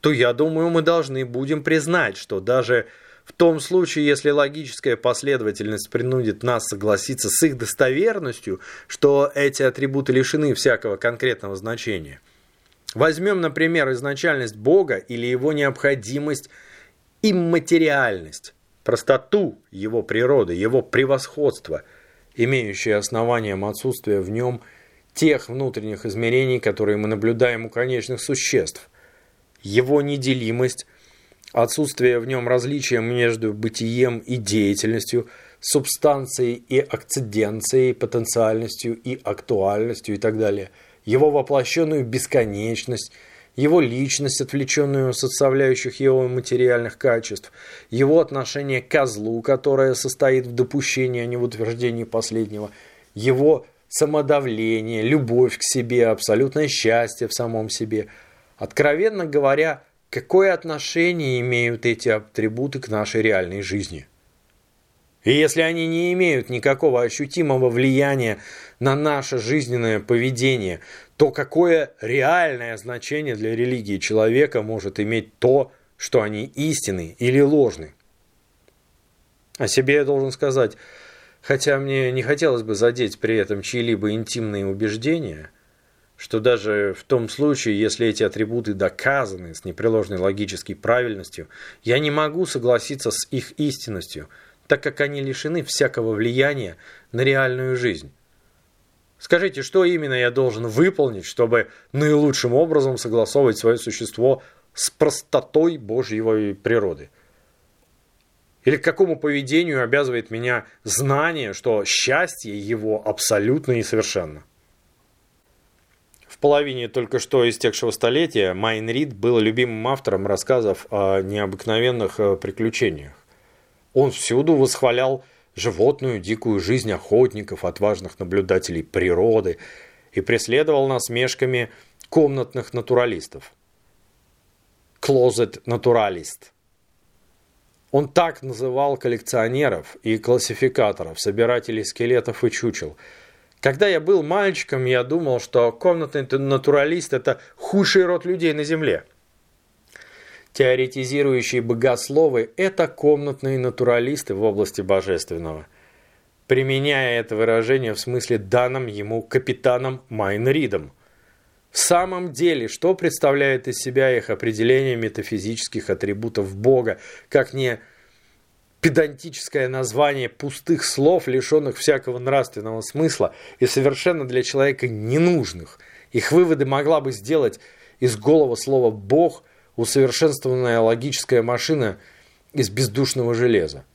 то, я думаю, мы должны будем признать, что даже в том случае, если логическая последовательность принудит нас согласиться с их достоверностью, что эти атрибуты лишены всякого конкретного значения. Возьмем, например, изначальность Бога или его необходимость имматериальность простоту его природы, его превосходство, имеющее основанием отсутствия в нем тех внутренних измерений, которые мы наблюдаем у конечных существ, его неделимость, отсутствие в нем различия между бытием и деятельностью, субстанцией и акциденцией, потенциальностью и актуальностью и так далее, его воплощенную бесконечность – его личность, отвлеченную от составляющих его материальных качеств, его отношение к козлу, которое состоит в допущении, а не в утверждении последнего, его самодавление, любовь к себе, абсолютное счастье в самом себе. Откровенно говоря, какое отношение имеют эти атрибуты к нашей реальной жизни? И если они не имеют никакого ощутимого влияния на наше жизненное поведение, то какое реальное значение для религии человека может иметь то, что они истинны или ложны? О себе я должен сказать, хотя мне не хотелось бы задеть при этом чьи-либо интимные убеждения, что даже в том случае, если эти атрибуты доказаны с непреложной логической правильностью, я не могу согласиться с их истинностью, так как они лишены всякого влияния на реальную жизнь. Скажите, что именно я должен выполнить, чтобы наилучшим образом согласовывать свое существо с простотой Божьей природы? Или к какому поведению обязывает меня знание, что счастье его абсолютно и совершенно? В половине только что истекшего столетия Майн Рид был любимым автором рассказов о необыкновенных э, приключениях. Он всюду восхвалял животную дикую жизнь охотников, отважных наблюдателей природы и преследовал насмешками комнатных натуралистов. Closet натуралист. Он так называл коллекционеров и классификаторов, собирателей скелетов и чучел. Когда я был мальчиком, я думал, что комнатный натуралист – это худший род людей на Земле. Теоретизирующие богословы – это комнатные натуралисты в области божественного. Применяя это выражение в смысле данным ему капитаном Майнридом. В самом деле, что представляет из себя их определение метафизических атрибутов Бога, как не педантическое название пустых слов, лишенных всякого нравственного смысла и совершенно для человека ненужных. Их выводы могла бы сделать из голого слова «Бог» усовершенствованная логическая машина из бездушного железа.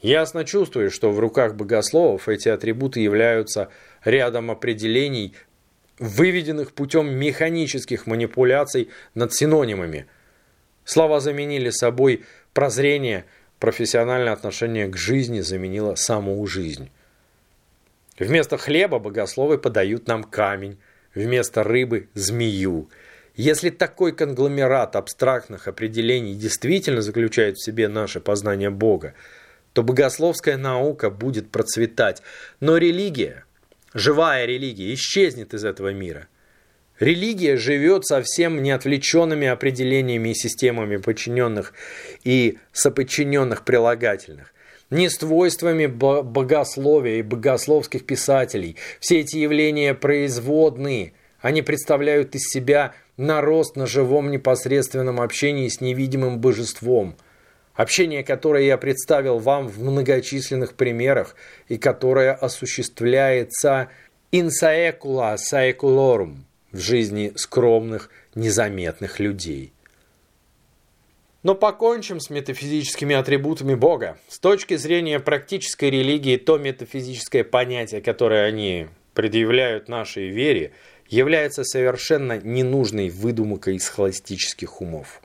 Ясно чувствую, что в руках богословов эти атрибуты являются рядом определений, выведенных путем механических манипуляций над синонимами. Слова заменили собой прозрение, профессиональное отношение к жизни заменило саму жизнь. Вместо хлеба богословы подают нам камень, вместо рыбы – змею. Если такой конгломерат абстрактных определений действительно заключает в себе наше познание Бога, то богословская наука будет процветать, но религия – живая религия исчезнет из этого мира. Религия живет совсем неотвлеченными определениями и системами подчиненных и соподчиненных прилагательных не свойствами богословия и богословских писателей. Все эти явления производные, они представляют из себя нарост на живом непосредственном общении с невидимым божеством – Общение, которое я представил вам в многочисленных примерах и которое осуществляется in saecula saeculorum в жизни скромных, незаметных людей. Но покончим с метафизическими атрибутами Бога. С точки зрения практической религии, то метафизическое понятие, которое они предъявляют нашей вере, является совершенно ненужной выдумкой из холостических умов.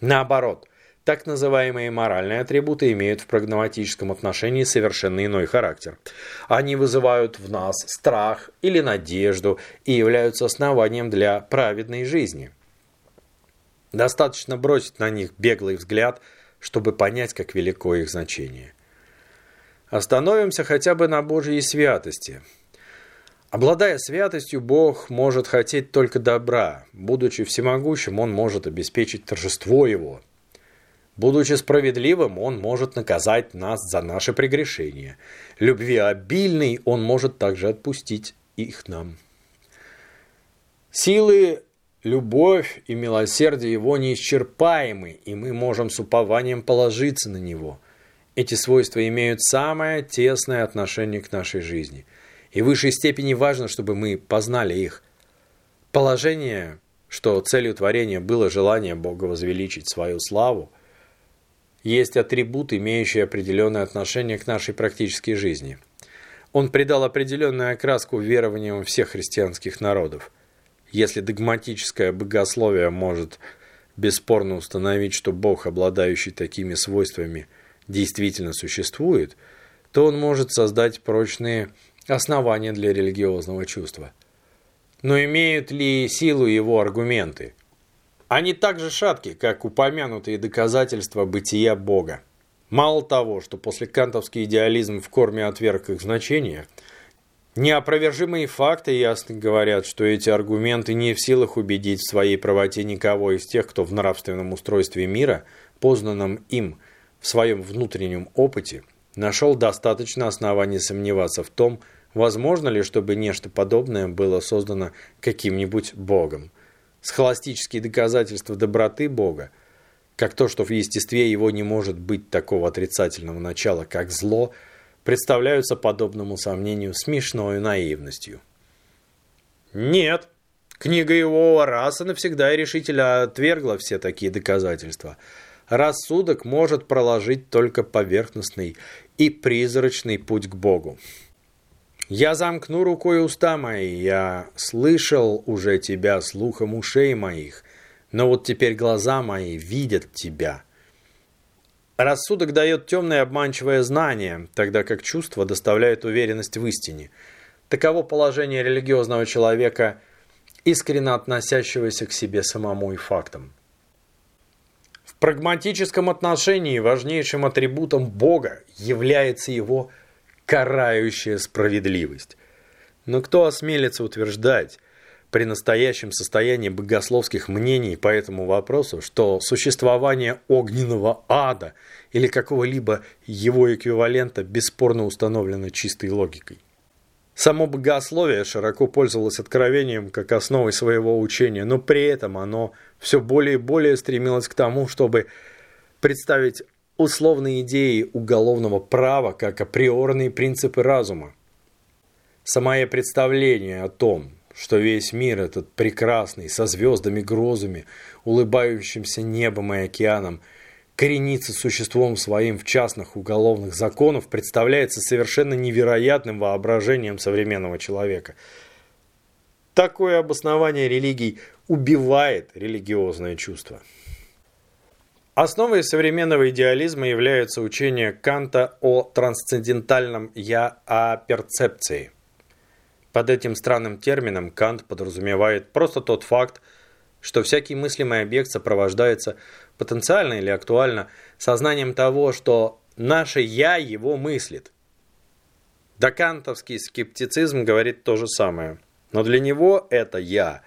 Наоборот, так называемые моральные атрибуты имеют в прагматическом отношении совершенно иной характер. Они вызывают в нас страх или надежду и являются основанием для праведной жизни. Достаточно бросить на них беглый взгляд, чтобы понять, как велико их значение. Остановимся хотя бы на Божьей святости. Обладая святостью, Бог может хотеть только добра. Будучи всемогущим, Он может обеспечить торжество Его – Будучи справедливым, Он может наказать нас за наши прегрешения. Любви обильный Он может также отпустить их нам. Силы, любовь и милосердие Его неисчерпаемы, и мы можем с упованием положиться на Него. Эти свойства имеют самое тесное отношение к нашей жизни. И в высшей степени важно, чтобы мы познали их. Положение, что целью творения было желание Бога возвеличить свою славу – есть атрибут, имеющий определенное отношение к нашей практической жизни. Он придал определенную окраску верованиям всех христианских народов. Если догматическое богословие может бесспорно установить, что Бог, обладающий такими свойствами, действительно существует, то он может создать прочные основания для религиозного чувства. Но имеют ли силу его аргументы? Они так же шатки, как упомянутые доказательства бытия Бога. Мало того, что после кантовский идеализм в корме отверг их значение, неопровержимые факты ясно говорят, что эти аргументы не в силах убедить в своей правоте никого из тех, кто в нравственном устройстве мира, познанном им в своем внутреннем опыте, нашел достаточно оснований сомневаться в том, возможно ли, чтобы нечто подобное было создано каким-нибудь Богом схоластические доказательства доброты Бога, как то, что в естестве его не может быть такого отрицательного начала, как зло, представляются подобному сомнению смешной наивностью. Нет, Книга его раз и навсегда и решительно отвергла все такие доказательства. Рассудок может проложить только поверхностный и призрачный путь к Богу. Я замкну рукой уста мои, я слышал уже тебя слухом ушей моих, но вот теперь глаза мои видят тебя. Рассудок дает темное обманчивое знание, тогда как чувство доставляет уверенность в истине. Таково положение религиозного человека – искренне относящегося к себе самому и фактам. В прагматическом отношении важнейшим атрибутом Бога является его карающая справедливость. Но кто осмелится утверждать при настоящем состоянии богословских мнений по этому вопросу, что существование огненного ада или какого-либо его эквивалента бесспорно установлено чистой логикой? Само богословие широко пользовалось откровением как основой своего учения, но при этом оно все более и более стремилось к тому, чтобы представить условные идеи уголовного права как априорные принципы разума. Самое представление о том, что весь мир этот прекрасный, со звездами, грозами, улыбающимся небом и океаном – корениться существом своим в частных уголовных законов представляется совершенно невероятным воображением современного человека. Такое обоснование религий убивает религиозное чувство. Основой современного идеализма является учение Канта о трансцендентальном «я», о перцепции. Под этим странным термином Кант подразумевает просто тот факт, что всякий мыслимый объект сопровождается потенциально или актуально сознанием того, что наше «я» его мыслит. Докантовский скептицизм говорит то же самое, но для него это «я»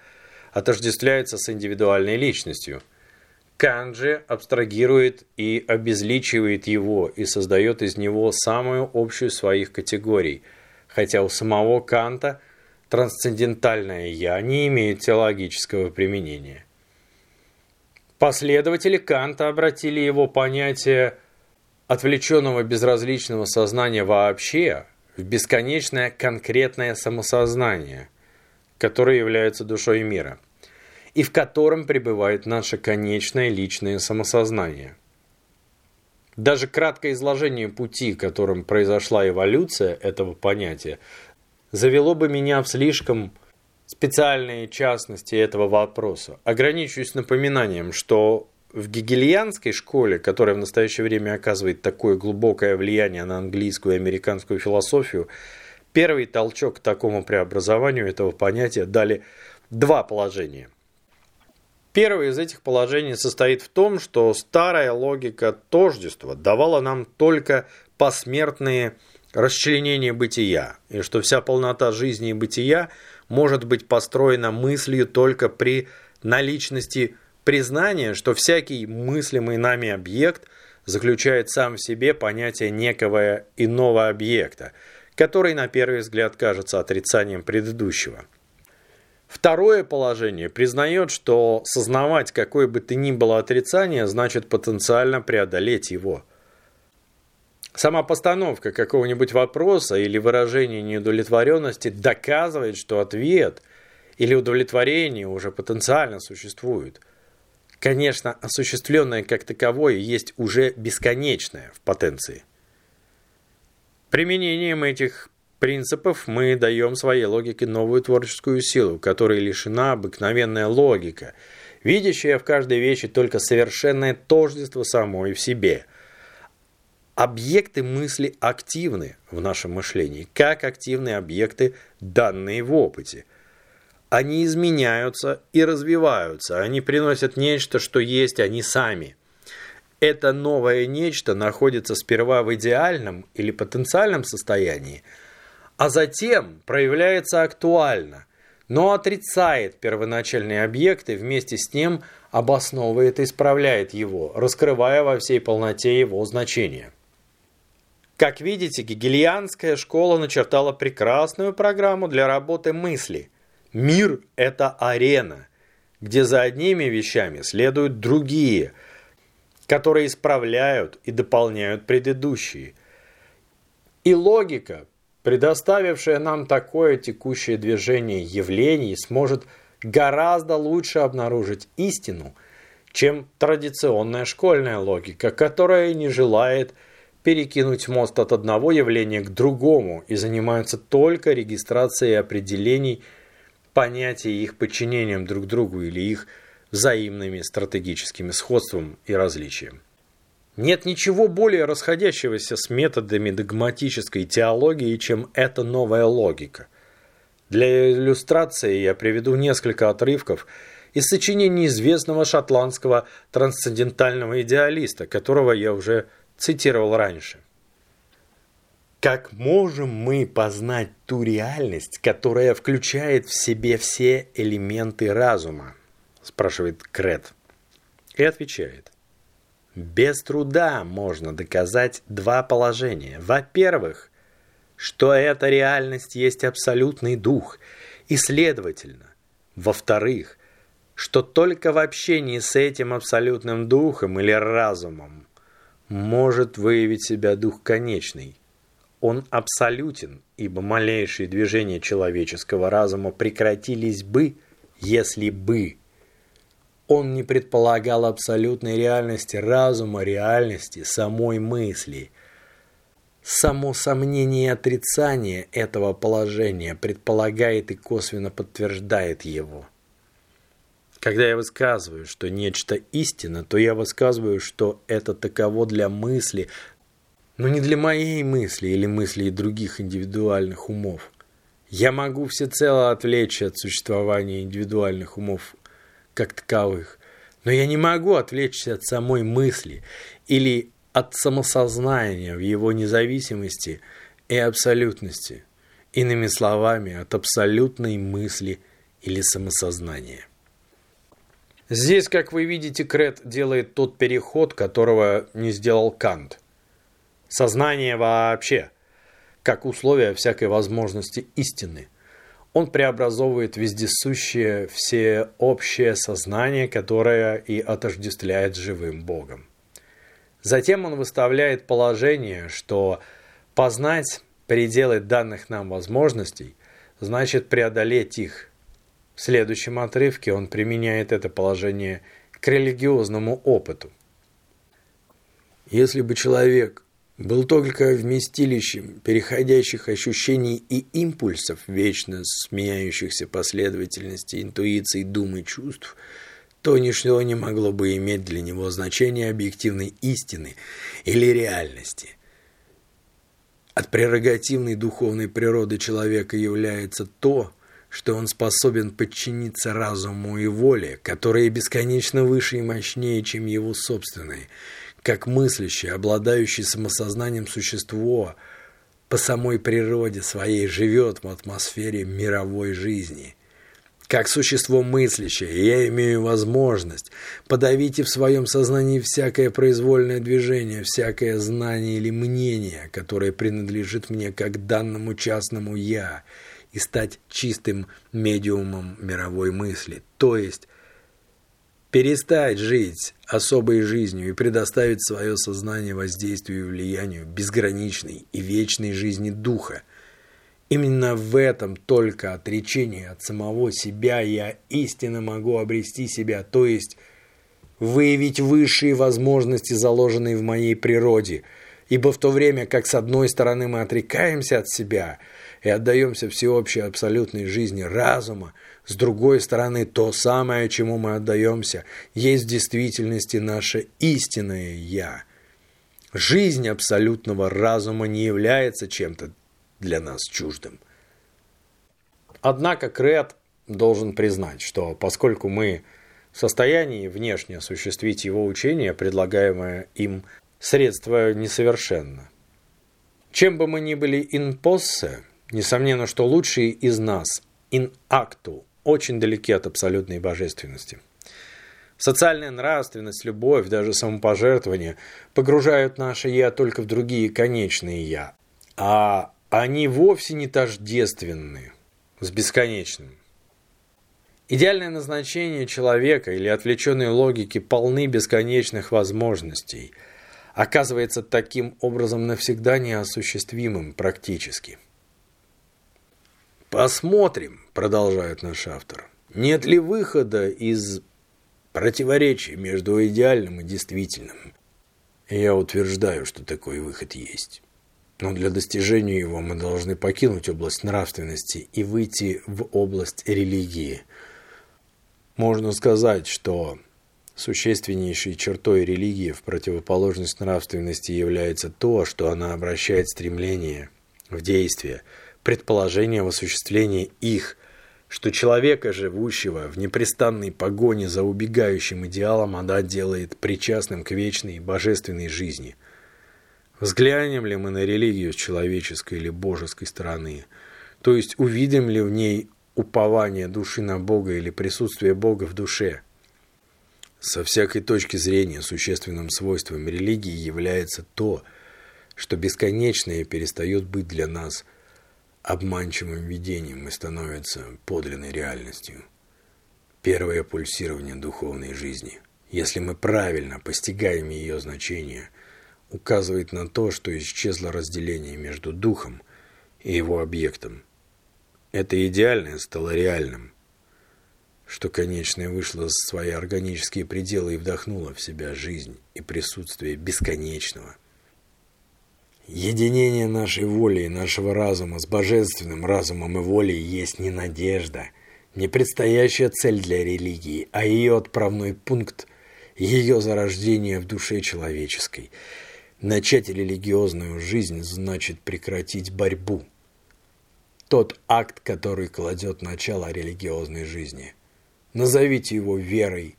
отождествляется с индивидуальной личностью. Кант же абстрагирует и обезличивает его и создает из него самую общую своих категорий, хотя у самого Канта – трансцендентальное «я» не имеет теологического применения. Последователи Канта обратили его понятие отвлеченного безразличного сознания вообще в бесконечное конкретное самосознание, которое является душой мира, и в котором пребывает наше конечное личное самосознание. Даже краткое изложение пути, которым произошла эволюция этого понятия, завело бы меня в слишком специальные частности этого вопроса. Ограничусь напоминанием, что в гегельянской школе, которая в настоящее время оказывает такое глубокое влияние на английскую и американскую философию, первый толчок к такому преобразованию этого понятия дали два положения. Первое из этих положений состоит в том, что старая логика тождества давала нам только посмертные расчленение бытия, и что вся полнота жизни и бытия может быть построена мыслью только при наличности признания, что всякий мыслимый нами объект заключает сам в себе понятие некого иного объекта, который на первый взгляд кажется отрицанием предыдущего. Второе положение признает, что сознавать какое бы то ни было отрицание значит потенциально преодолеть его – Сама постановка какого-нибудь вопроса или выражение неудовлетворенности доказывает, что ответ или удовлетворение уже потенциально существует. Конечно, осуществленное как таковое есть уже бесконечное в потенции. Применением этих принципов мы даем своей логике новую творческую силу, которой лишена обыкновенная логика, видящая в каждой вещи только совершенное тождество самой в себе – Объекты мысли активны в нашем мышлении, как активны объекты, данные в опыте. Они изменяются и развиваются, они приносят нечто, что есть они сами. Это новое нечто находится сперва в идеальном или потенциальном состоянии, а затем проявляется актуально, но отрицает первоначальный объект и вместе с ним обосновывает и исправляет его, раскрывая во всей полноте его значения. Как видите, гегельянская школа начертала прекрасную программу для работы мысли. Мир – это арена, где за одними вещами следуют другие, которые исправляют и дополняют предыдущие. И логика, предоставившая нам такое текущее движение явлений, сможет гораздо лучше обнаружить истину, чем традиционная школьная логика, которая не желает перекинуть мост от одного явления к другому и занимается только регистрацией определений, понятий и их подчинением друг другу или их взаимными стратегическими сходством и различием. Нет ничего более расходящегося с методами догматической теологии, чем эта новая логика. Для иллюстрации я приведу несколько отрывков из сочинений известного шотландского трансцендентального идеалиста, которого я уже цитировал раньше. Как можем мы познать ту реальность, которая включает в себе все элементы разума? спрашивает Крет. И отвечает. Без труда можно доказать два положения. Во-первых, что эта реальность есть абсолютный дух, и следовательно, во-вторых, что только в общении с этим абсолютным духом или разумом может выявить себя дух конечный. Он абсолютен, ибо малейшие движения человеческого разума прекратились бы, если бы он не предполагал абсолютной реальности разума, реальности самой мысли. Само сомнение и отрицание этого положения предполагает и косвенно подтверждает его. Когда я высказываю, что нечто истина, то я высказываю, что это таково для мысли, но не для моей мысли или мыслей других индивидуальных умов. Я могу всецело отвлечься от существования индивидуальных умов как таковых, но я не могу отвлечься от самой мысли или от самосознания в его независимости и абсолютности, иными словами, от абсолютной мысли или самосознания. Здесь, как вы видите, Крет делает тот переход, которого не сделал Кант. Сознание вообще, как условие всякой возможности истины. Он преобразовывает вездесущее всеобщее сознание, которое и отождествляет живым Богом. Затем он выставляет положение, что познать пределы данных нам возможностей значит преодолеть их в следующем отрывке он применяет это положение к религиозному опыту. Если бы человек был только вместилищем переходящих ощущений и импульсов, вечно сменяющихся последовательности интуиций, дум и чувств, то ничто не могло бы иметь для него значения объективной истины или реальности. От прерогативной духовной природы человека является то, что он способен подчиниться разуму и воле, которые бесконечно выше и мощнее, чем его собственные, как мыслящее, обладающее самосознанием существо по самой природе своей живет в атмосфере мировой жизни. Как существо мыслящее, я имею возможность подавить и в своем сознании всякое произвольное движение, всякое знание или мнение, которое принадлежит мне как данному частному «я», и стать чистым медиумом мировой мысли, то есть перестать жить особой жизнью и предоставить свое сознание воздействию и влиянию безграничной и вечной жизни духа. Именно в этом только отречении от самого себя я истинно могу обрести себя, то есть выявить высшие возможности, заложенные в моей природе, ибо в то время как с одной стороны мы отрекаемся от себя – и отдаемся всеобщей абсолютной жизни разума, с другой стороны, то самое, чему мы отдаемся, есть в действительности наше истинное «я». Жизнь абсолютного разума не является чем-то для нас чуждым. Однако Крет должен признать, что поскольку мы в состоянии внешне осуществить его учение, предлагаемое им средство несовершенно. Чем бы мы ни были инпоссе, Несомненно, что лучшие из нас, in actu, очень далеки от абсолютной божественности. Социальная нравственность, любовь, даже самопожертвование погружают наше «я» только в другие конечные «я», а они вовсе не тождественны с бесконечным. Идеальное назначение человека или отвлеченной логики полны бесконечных возможностей, оказывается таким образом навсегда неосуществимым практически. Посмотрим, продолжает наш автор. Нет ли выхода из противоречия между идеальным и действительным? Я утверждаю, что такой выход есть. Но для достижения его мы должны покинуть область нравственности и выйти в область религии. Можно сказать, что существеннейшей чертой религии в противоположность нравственности является то, что она обращает стремление в действие, предположение в осуществление их, что человека, живущего в непрестанной погоне за убегающим идеалом, она делает причастным к вечной божественной жизни. Взглянем ли мы на религию с человеческой или божеской стороны, то есть увидим ли в ней упование души на Бога или присутствие Бога в душе. Со всякой точки зрения существенным свойством религии является то, что бесконечное перестает быть для нас – обманчивым видением и становится подлинной реальностью. Первое пульсирование духовной жизни, если мы правильно постигаем ее значение, указывает на то, что исчезло разделение между духом и его объектом. Это идеальное стало реальным, что конечное вышло за свои органические пределы и вдохнуло в себя жизнь и присутствие бесконечного. Единение нашей воли и нашего разума с божественным разумом и волей есть не надежда, не предстоящая цель для религии, а ее отправной пункт, ее зарождение в душе человеческой. Начать религиозную жизнь значит прекратить борьбу. Тот акт, который кладет начало религиозной жизни. Назовите его верой,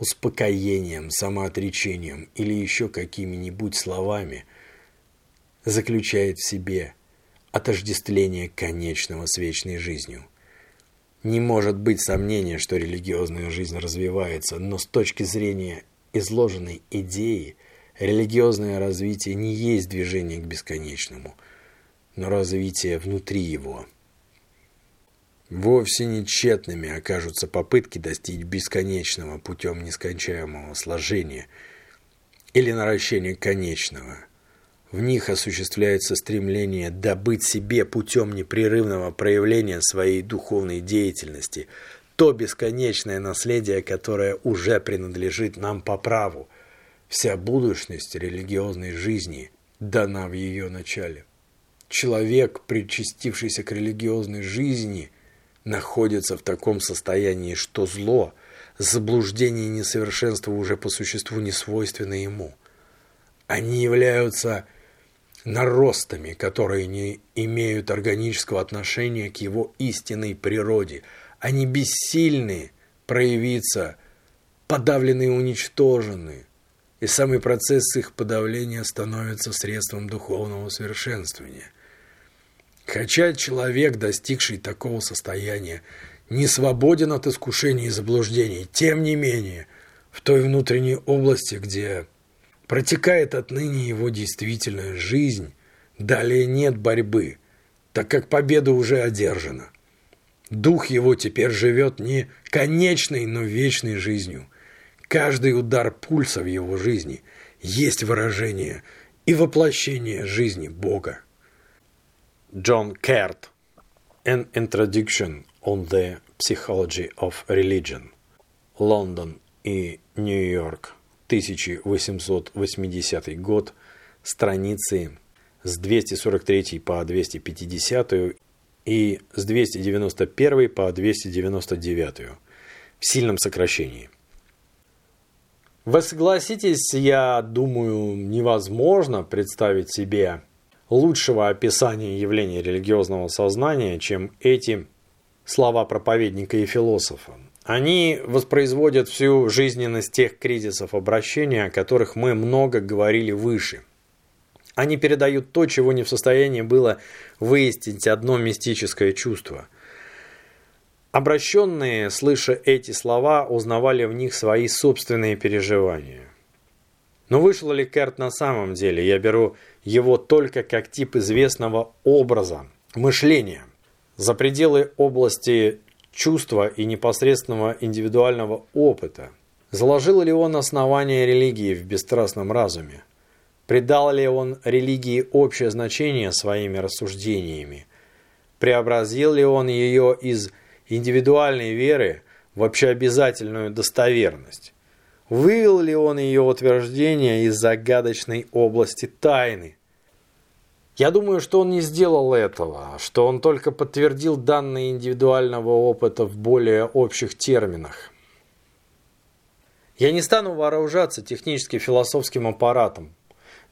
успокоением, самоотречением или еще какими-нибудь словами – заключает в себе отождествление конечного с вечной жизнью. Не может быть сомнения, что религиозная жизнь развивается, но с точки зрения изложенной идеи, религиозное развитие не есть движение к бесконечному, но развитие внутри его. Вовсе не тщетными окажутся попытки достичь бесконечного путем нескончаемого сложения или наращения конечного – в них осуществляется стремление добыть себе путем непрерывного проявления своей духовной деятельности то бесконечное наследие, которое уже принадлежит нам по праву. Вся будущность религиозной жизни дана в ее начале. Человек, причастившийся к религиозной жизни, находится в таком состоянии, что зло, заблуждение и несовершенство уже по существу не свойственны ему. Они являются наростами, которые не имеют органического отношения к его истинной природе. Они бессильны проявиться, подавлены и уничтожены. И самый процесс их подавления становится средством духовного совершенствования. Хотя человек, достигший такого состояния, не свободен от искушений и заблуждений, тем не менее, в той внутренней области, где Протекает отныне его действительная жизнь, далее нет борьбы, так как победа уже одержана. Дух его теперь живет не конечной, но вечной жизнью. Каждый удар пульса в его жизни есть выражение и воплощение жизни Бога. Джон Керт An Introduction on the Psychology of Religion Лондон и Нью-Йорк 1880 год, страницы с 243 по 250 и с 291 по 299 в сильном сокращении. Вы согласитесь, я думаю, невозможно представить себе лучшего описания явления религиозного сознания, чем эти слова проповедника и философа. Они воспроизводят всю жизненность тех кризисов обращения, о которых мы много говорили выше. Они передают то, чего не в состоянии было выяснить одно мистическое чувство. Обращенные, слыша эти слова, узнавали в них свои собственные переживания. Но вышел ли Керт на самом деле? Я беру его только как тип известного образа, мышления. За пределы области чувства и непосредственного индивидуального опыта? Заложил ли он основание религии в бесстрастном разуме? Придал ли он религии общее значение своими рассуждениями? Преобразил ли он ее из индивидуальной веры в общеобязательную достоверность? Вывел ли он ее утверждение из загадочной области тайны? Я думаю, что он не сделал этого, что он только подтвердил данные индивидуального опыта в более общих терминах. Я не стану вооружаться технически-философским аппаратом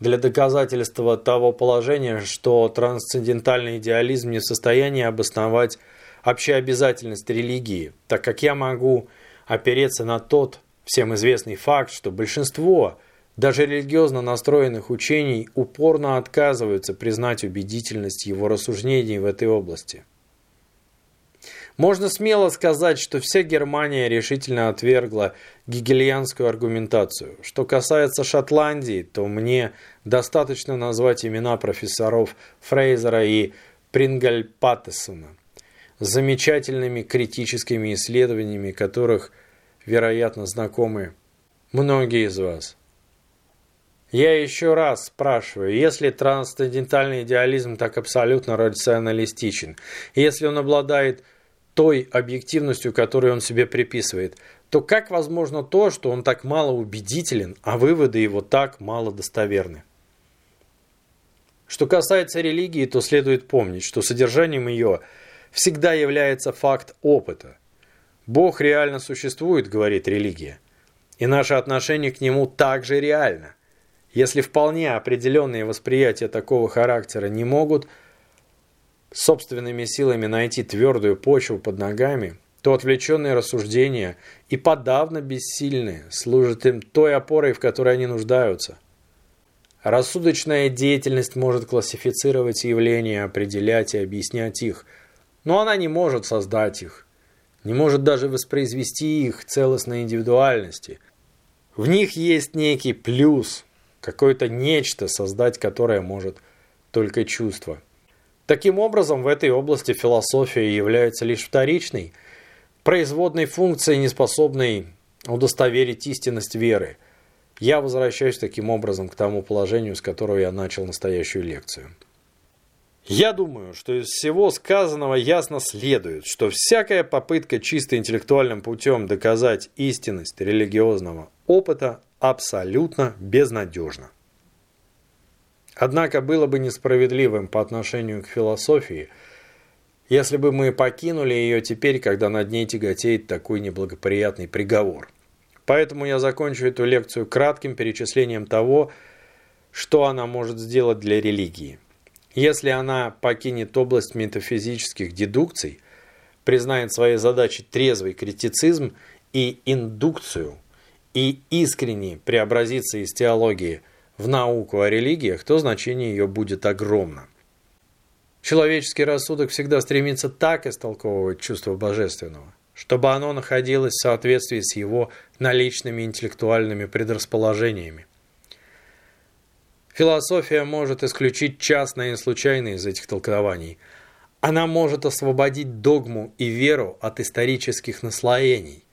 для доказательства того положения, что трансцендентальный идеализм не в состоянии обосновать общеобязательность религии, так как я могу опереться на тот всем известный факт, что большинство даже религиозно настроенных учений упорно отказываются признать убедительность его рассуждений в этой области. Можно смело сказать, что вся Германия решительно отвергла гегельянскую аргументацию. Что касается Шотландии, то мне достаточно назвать имена профессоров Фрейзера и Прингальпаттесона с замечательными критическими исследованиями, которых, вероятно, знакомы многие из вас. Я еще раз спрашиваю, если трансцендентальный идеализм так абсолютно рационалистичен, если он обладает той объективностью, которую он себе приписывает, то как возможно то, что он так мало убедителен, а выводы его так мало достоверны? Что касается религии, то следует помнить, что содержанием ее всегда является факт опыта. Бог реально существует, говорит религия, и наше отношение к нему также реально. Если вполне определенные восприятия такого характера не могут – собственными силами найти твердую почву под ногами, то отвлеченные рассуждения и подавно бессильные служат им той опорой, в которой они нуждаются. Рассудочная деятельность может классифицировать явления, определять и объяснять их, но она не может создать их, не может даже воспроизвести их целостной индивидуальности. В них есть некий плюс, какое-то нечто, создать которое может только чувство. Таким образом, в этой области философия является лишь вторичной, производной функцией, неспособной удостоверить истинность веры. Я возвращаюсь таким образом к тому положению, с которого я начал настоящую лекцию. Я думаю, что из всего сказанного ясно следует, что всякая попытка чисто интеллектуальным путем доказать истинность религиозного опыта абсолютно безнадежна. Однако было бы несправедливым по отношению к философии, если бы мы покинули ее теперь, когда над ней тяготеет такой неблагоприятный приговор. Поэтому я закончу эту лекцию кратким перечислением того, что она может сделать для религии. Если она покинет область метафизических дедукций, признает своей задачей трезвый критицизм и индукцию, и искренне преобразится из теологии – в науку о религиях, то значение ее будет огромно. Человеческий рассудок всегда стремится так истолковывать чувство божественного, чтобы оно находилось в соответствии с его наличными интеллектуальными предрасположениями. Философия может исключить частное и случайное из этих толкований. Она может освободить догму и веру от исторических наслоений.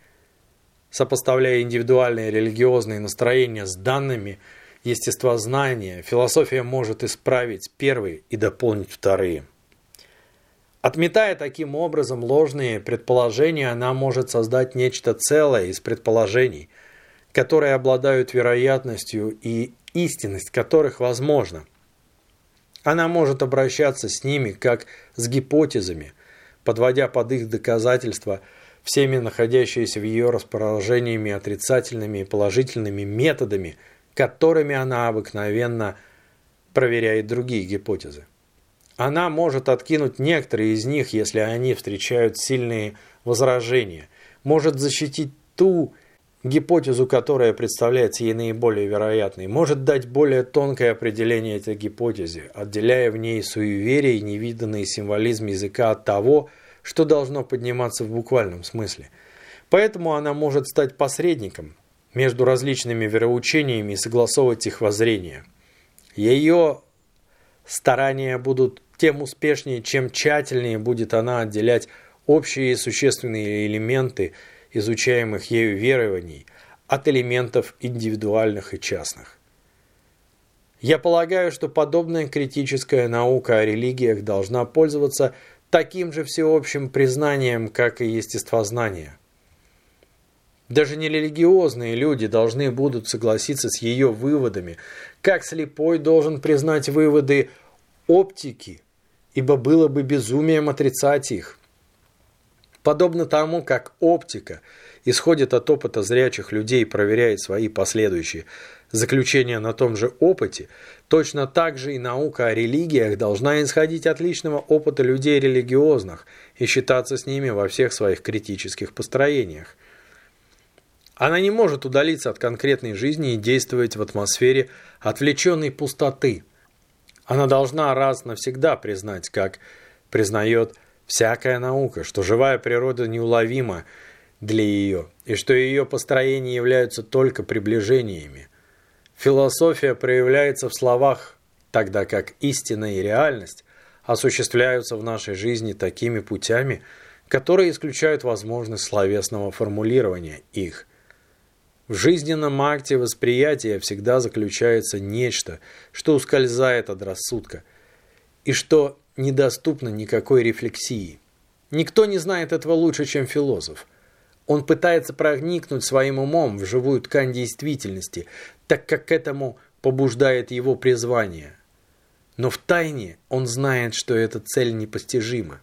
Сопоставляя индивидуальные религиозные настроения с данными – естествознания философия может исправить первые и дополнить вторые. Отметая таким образом ложные предположения, она может создать нечто целое из предположений, которые обладают вероятностью и истинность которых возможна. Она может обращаться с ними как с гипотезами, подводя под их доказательства всеми находящиеся в ее расположениями отрицательными и положительными методами – которыми она обыкновенно проверяет другие гипотезы. Она может откинуть некоторые из них, если они встречают сильные возражения, может защитить ту гипотезу, которая представляется ей наиболее вероятной, может дать более тонкое определение этой гипотезе, отделяя в ней суеверие и невиданный символизм языка от того, что должно подниматься в буквальном смысле. Поэтому она может стать посредником, между различными вероучениями и согласовывать их воззрения. Ее старания будут тем успешнее, чем тщательнее будет она отделять общие существенные элементы изучаемых ею верований от элементов индивидуальных и частных. Я полагаю, что подобная критическая наука о религиях должна пользоваться таким же всеобщим признанием, как и естествознание. Даже нерелигиозные люди должны будут согласиться с ее выводами, как слепой должен признать выводы оптики, ибо было бы безумием отрицать их. Подобно тому, как оптика исходит от опыта зрячих людей и проверяет свои последующие заключения на том же опыте, точно так же и наука о религиях должна исходить от личного опыта людей религиозных и считаться с ними во всех своих критических построениях. Она не может удалиться от конкретной жизни и действовать в атмосфере отвлеченной пустоты. Она должна раз навсегда признать, как признает всякая наука, что живая природа неуловима для ее, и что ее построения являются только приближениями. Философия проявляется в словах, тогда как истина и реальность осуществляются в нашей жизни такими путями, которые исключают возможность словесного формулирования их. В жизненном акте восприятия всегда заключается нечто, что ускользает от рассудка, и что недоступно никакой рефлексии. Никто не знает этого лучше, чем философ. Он пытается проникнуть своим умом в живую ткань действительности, так как к этому побуждает его призвание. Но в тайне он знает, что эта цель непостижима.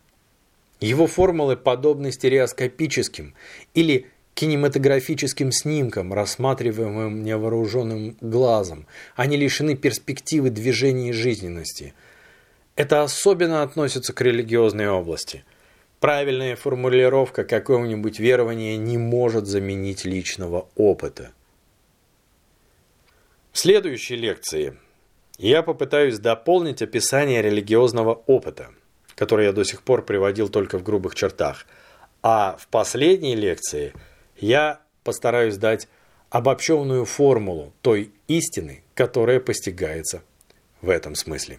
Его формулы подобны стереоскопическим или кинематографическим снимкам, рассматриваемым невооруженным глазом. Они лишены перспективы движения и жизненности. Это особенно относится к религиозной области. Правильная формулировка какого-нибудь верования не может заменить личного опыта. В следующей лекции я попытаюсь дополнить описание религиозного опыта, который я до сих пор приводил только в грубых чертах, а в последней лекции – я постараюсь дать обобщенную формулу той истины, которая постигается в этом смысле.